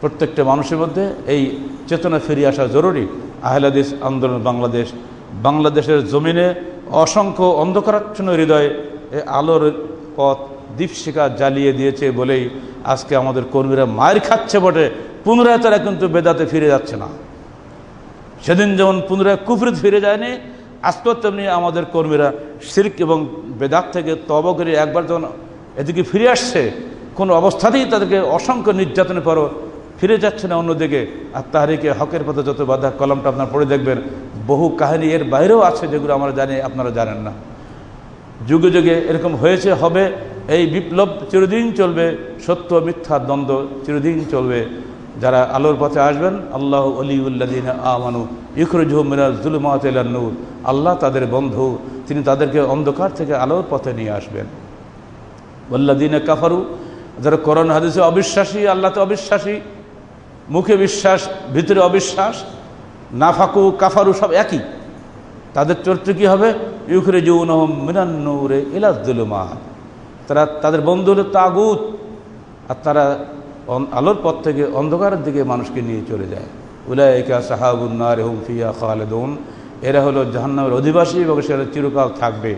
প্রত্যেকটা মানুষের মধ্যে এই চেতনা ফিরিয়ে আসা জরুরি। আহলাদিস আন্দোলন বাংলাদেশ। বাংলাদেশের জমিনে অসংখ্য অন্ধকারাচ্ছন্ন হৃদয়ে আলোর পথ দীপশিকা জ্বালিয়ে দিয়েছে বলেই আজকে আমাদের কর্মীরা মায়ের খাচ্ছে বটে। পুনরায় তারা কিন্তু বেদাতে ফিরে যাচ্ছে না। সেদিন যেমন পুনরায় কুফরিত ফিরে যায়নি আজকেও তেমনি আমাদের কর্মীরা সিল্ক এবং বেদাত থেকে তব করে একবার যখন এদিকে ফিরে আসছে, কোনো অবস্থাতেই তাদেরকে অসংখ্য নির্যাতনের পরও ফিরে যাচ্ছে না অন্যদিকে। আর তাহারিকে হকের পথে যত বাধা কলমটা আপনার পড়ে দেখবেন, বহু কাহিনী এর বাইরেও আছে যেগুলো আমরা জানি, আপনারা জানেন না। যুগে যুগে এরকম হয়েছে, হবে, এই বিপ্লব চিরদিন চলবে, সত্য মিথ্যা দ্বন্দ্ব চিরদিন চলবে। যারা আলোর পথে আসবেন, আল্লাহ অলিউল্লাদিন আমানু ইখরুজহু মিনাল জুলুমাত নূর। আল্লাহ তাদের বন্ধু, তিনি তাদেরকে অন্ধকার থেকে আলোর পথে নিয়ে আসবেন। ওল্লাদিনে কাফারু, যারা করোনা হাদিসে অবিশ্বাসী আল্লাহতে অবিশ্বাসী, মুখে বিশ্বাস, ভিতরে অবিশ্বাস, নাফাকু, কাফারু সব একই। তাদের চরিত্র কী হবে? ইউখরে যৌন মিনান্নুরে ইলাজুলুমা তারা তাদের বন্ধু হলো তাগুত। আর তারা আলোর পথ থেকে অন্ধকারের দিকে মানুষকে নিয়ে চলে যায়। উলাইকা সাহাবুন্নার হুম ফিয়া খালেদুন। এরা হলো জাহান্নামের অধিবাসী এবং সেটা চিরকাল থাকবে।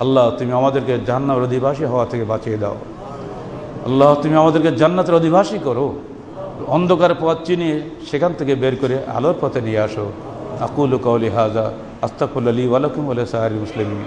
আল্লাহ, তুমি আমাদেরকে জাহান্নামের অধিবাসী হওয়া থেকে বাঁচিয়ে দাও। আল্লাহ, তুমি আমাদেরকে জান্নাতের অধিবাসী করো। অন্ধকার পথ চিনিয়ে সেখান থেকে বের করে আলোর পথে নিয়ে আসো। আকুল কৌলি হাজা আস্তাকুল আলী ওয়ালাকুম আলহ সাহারি মুসলিম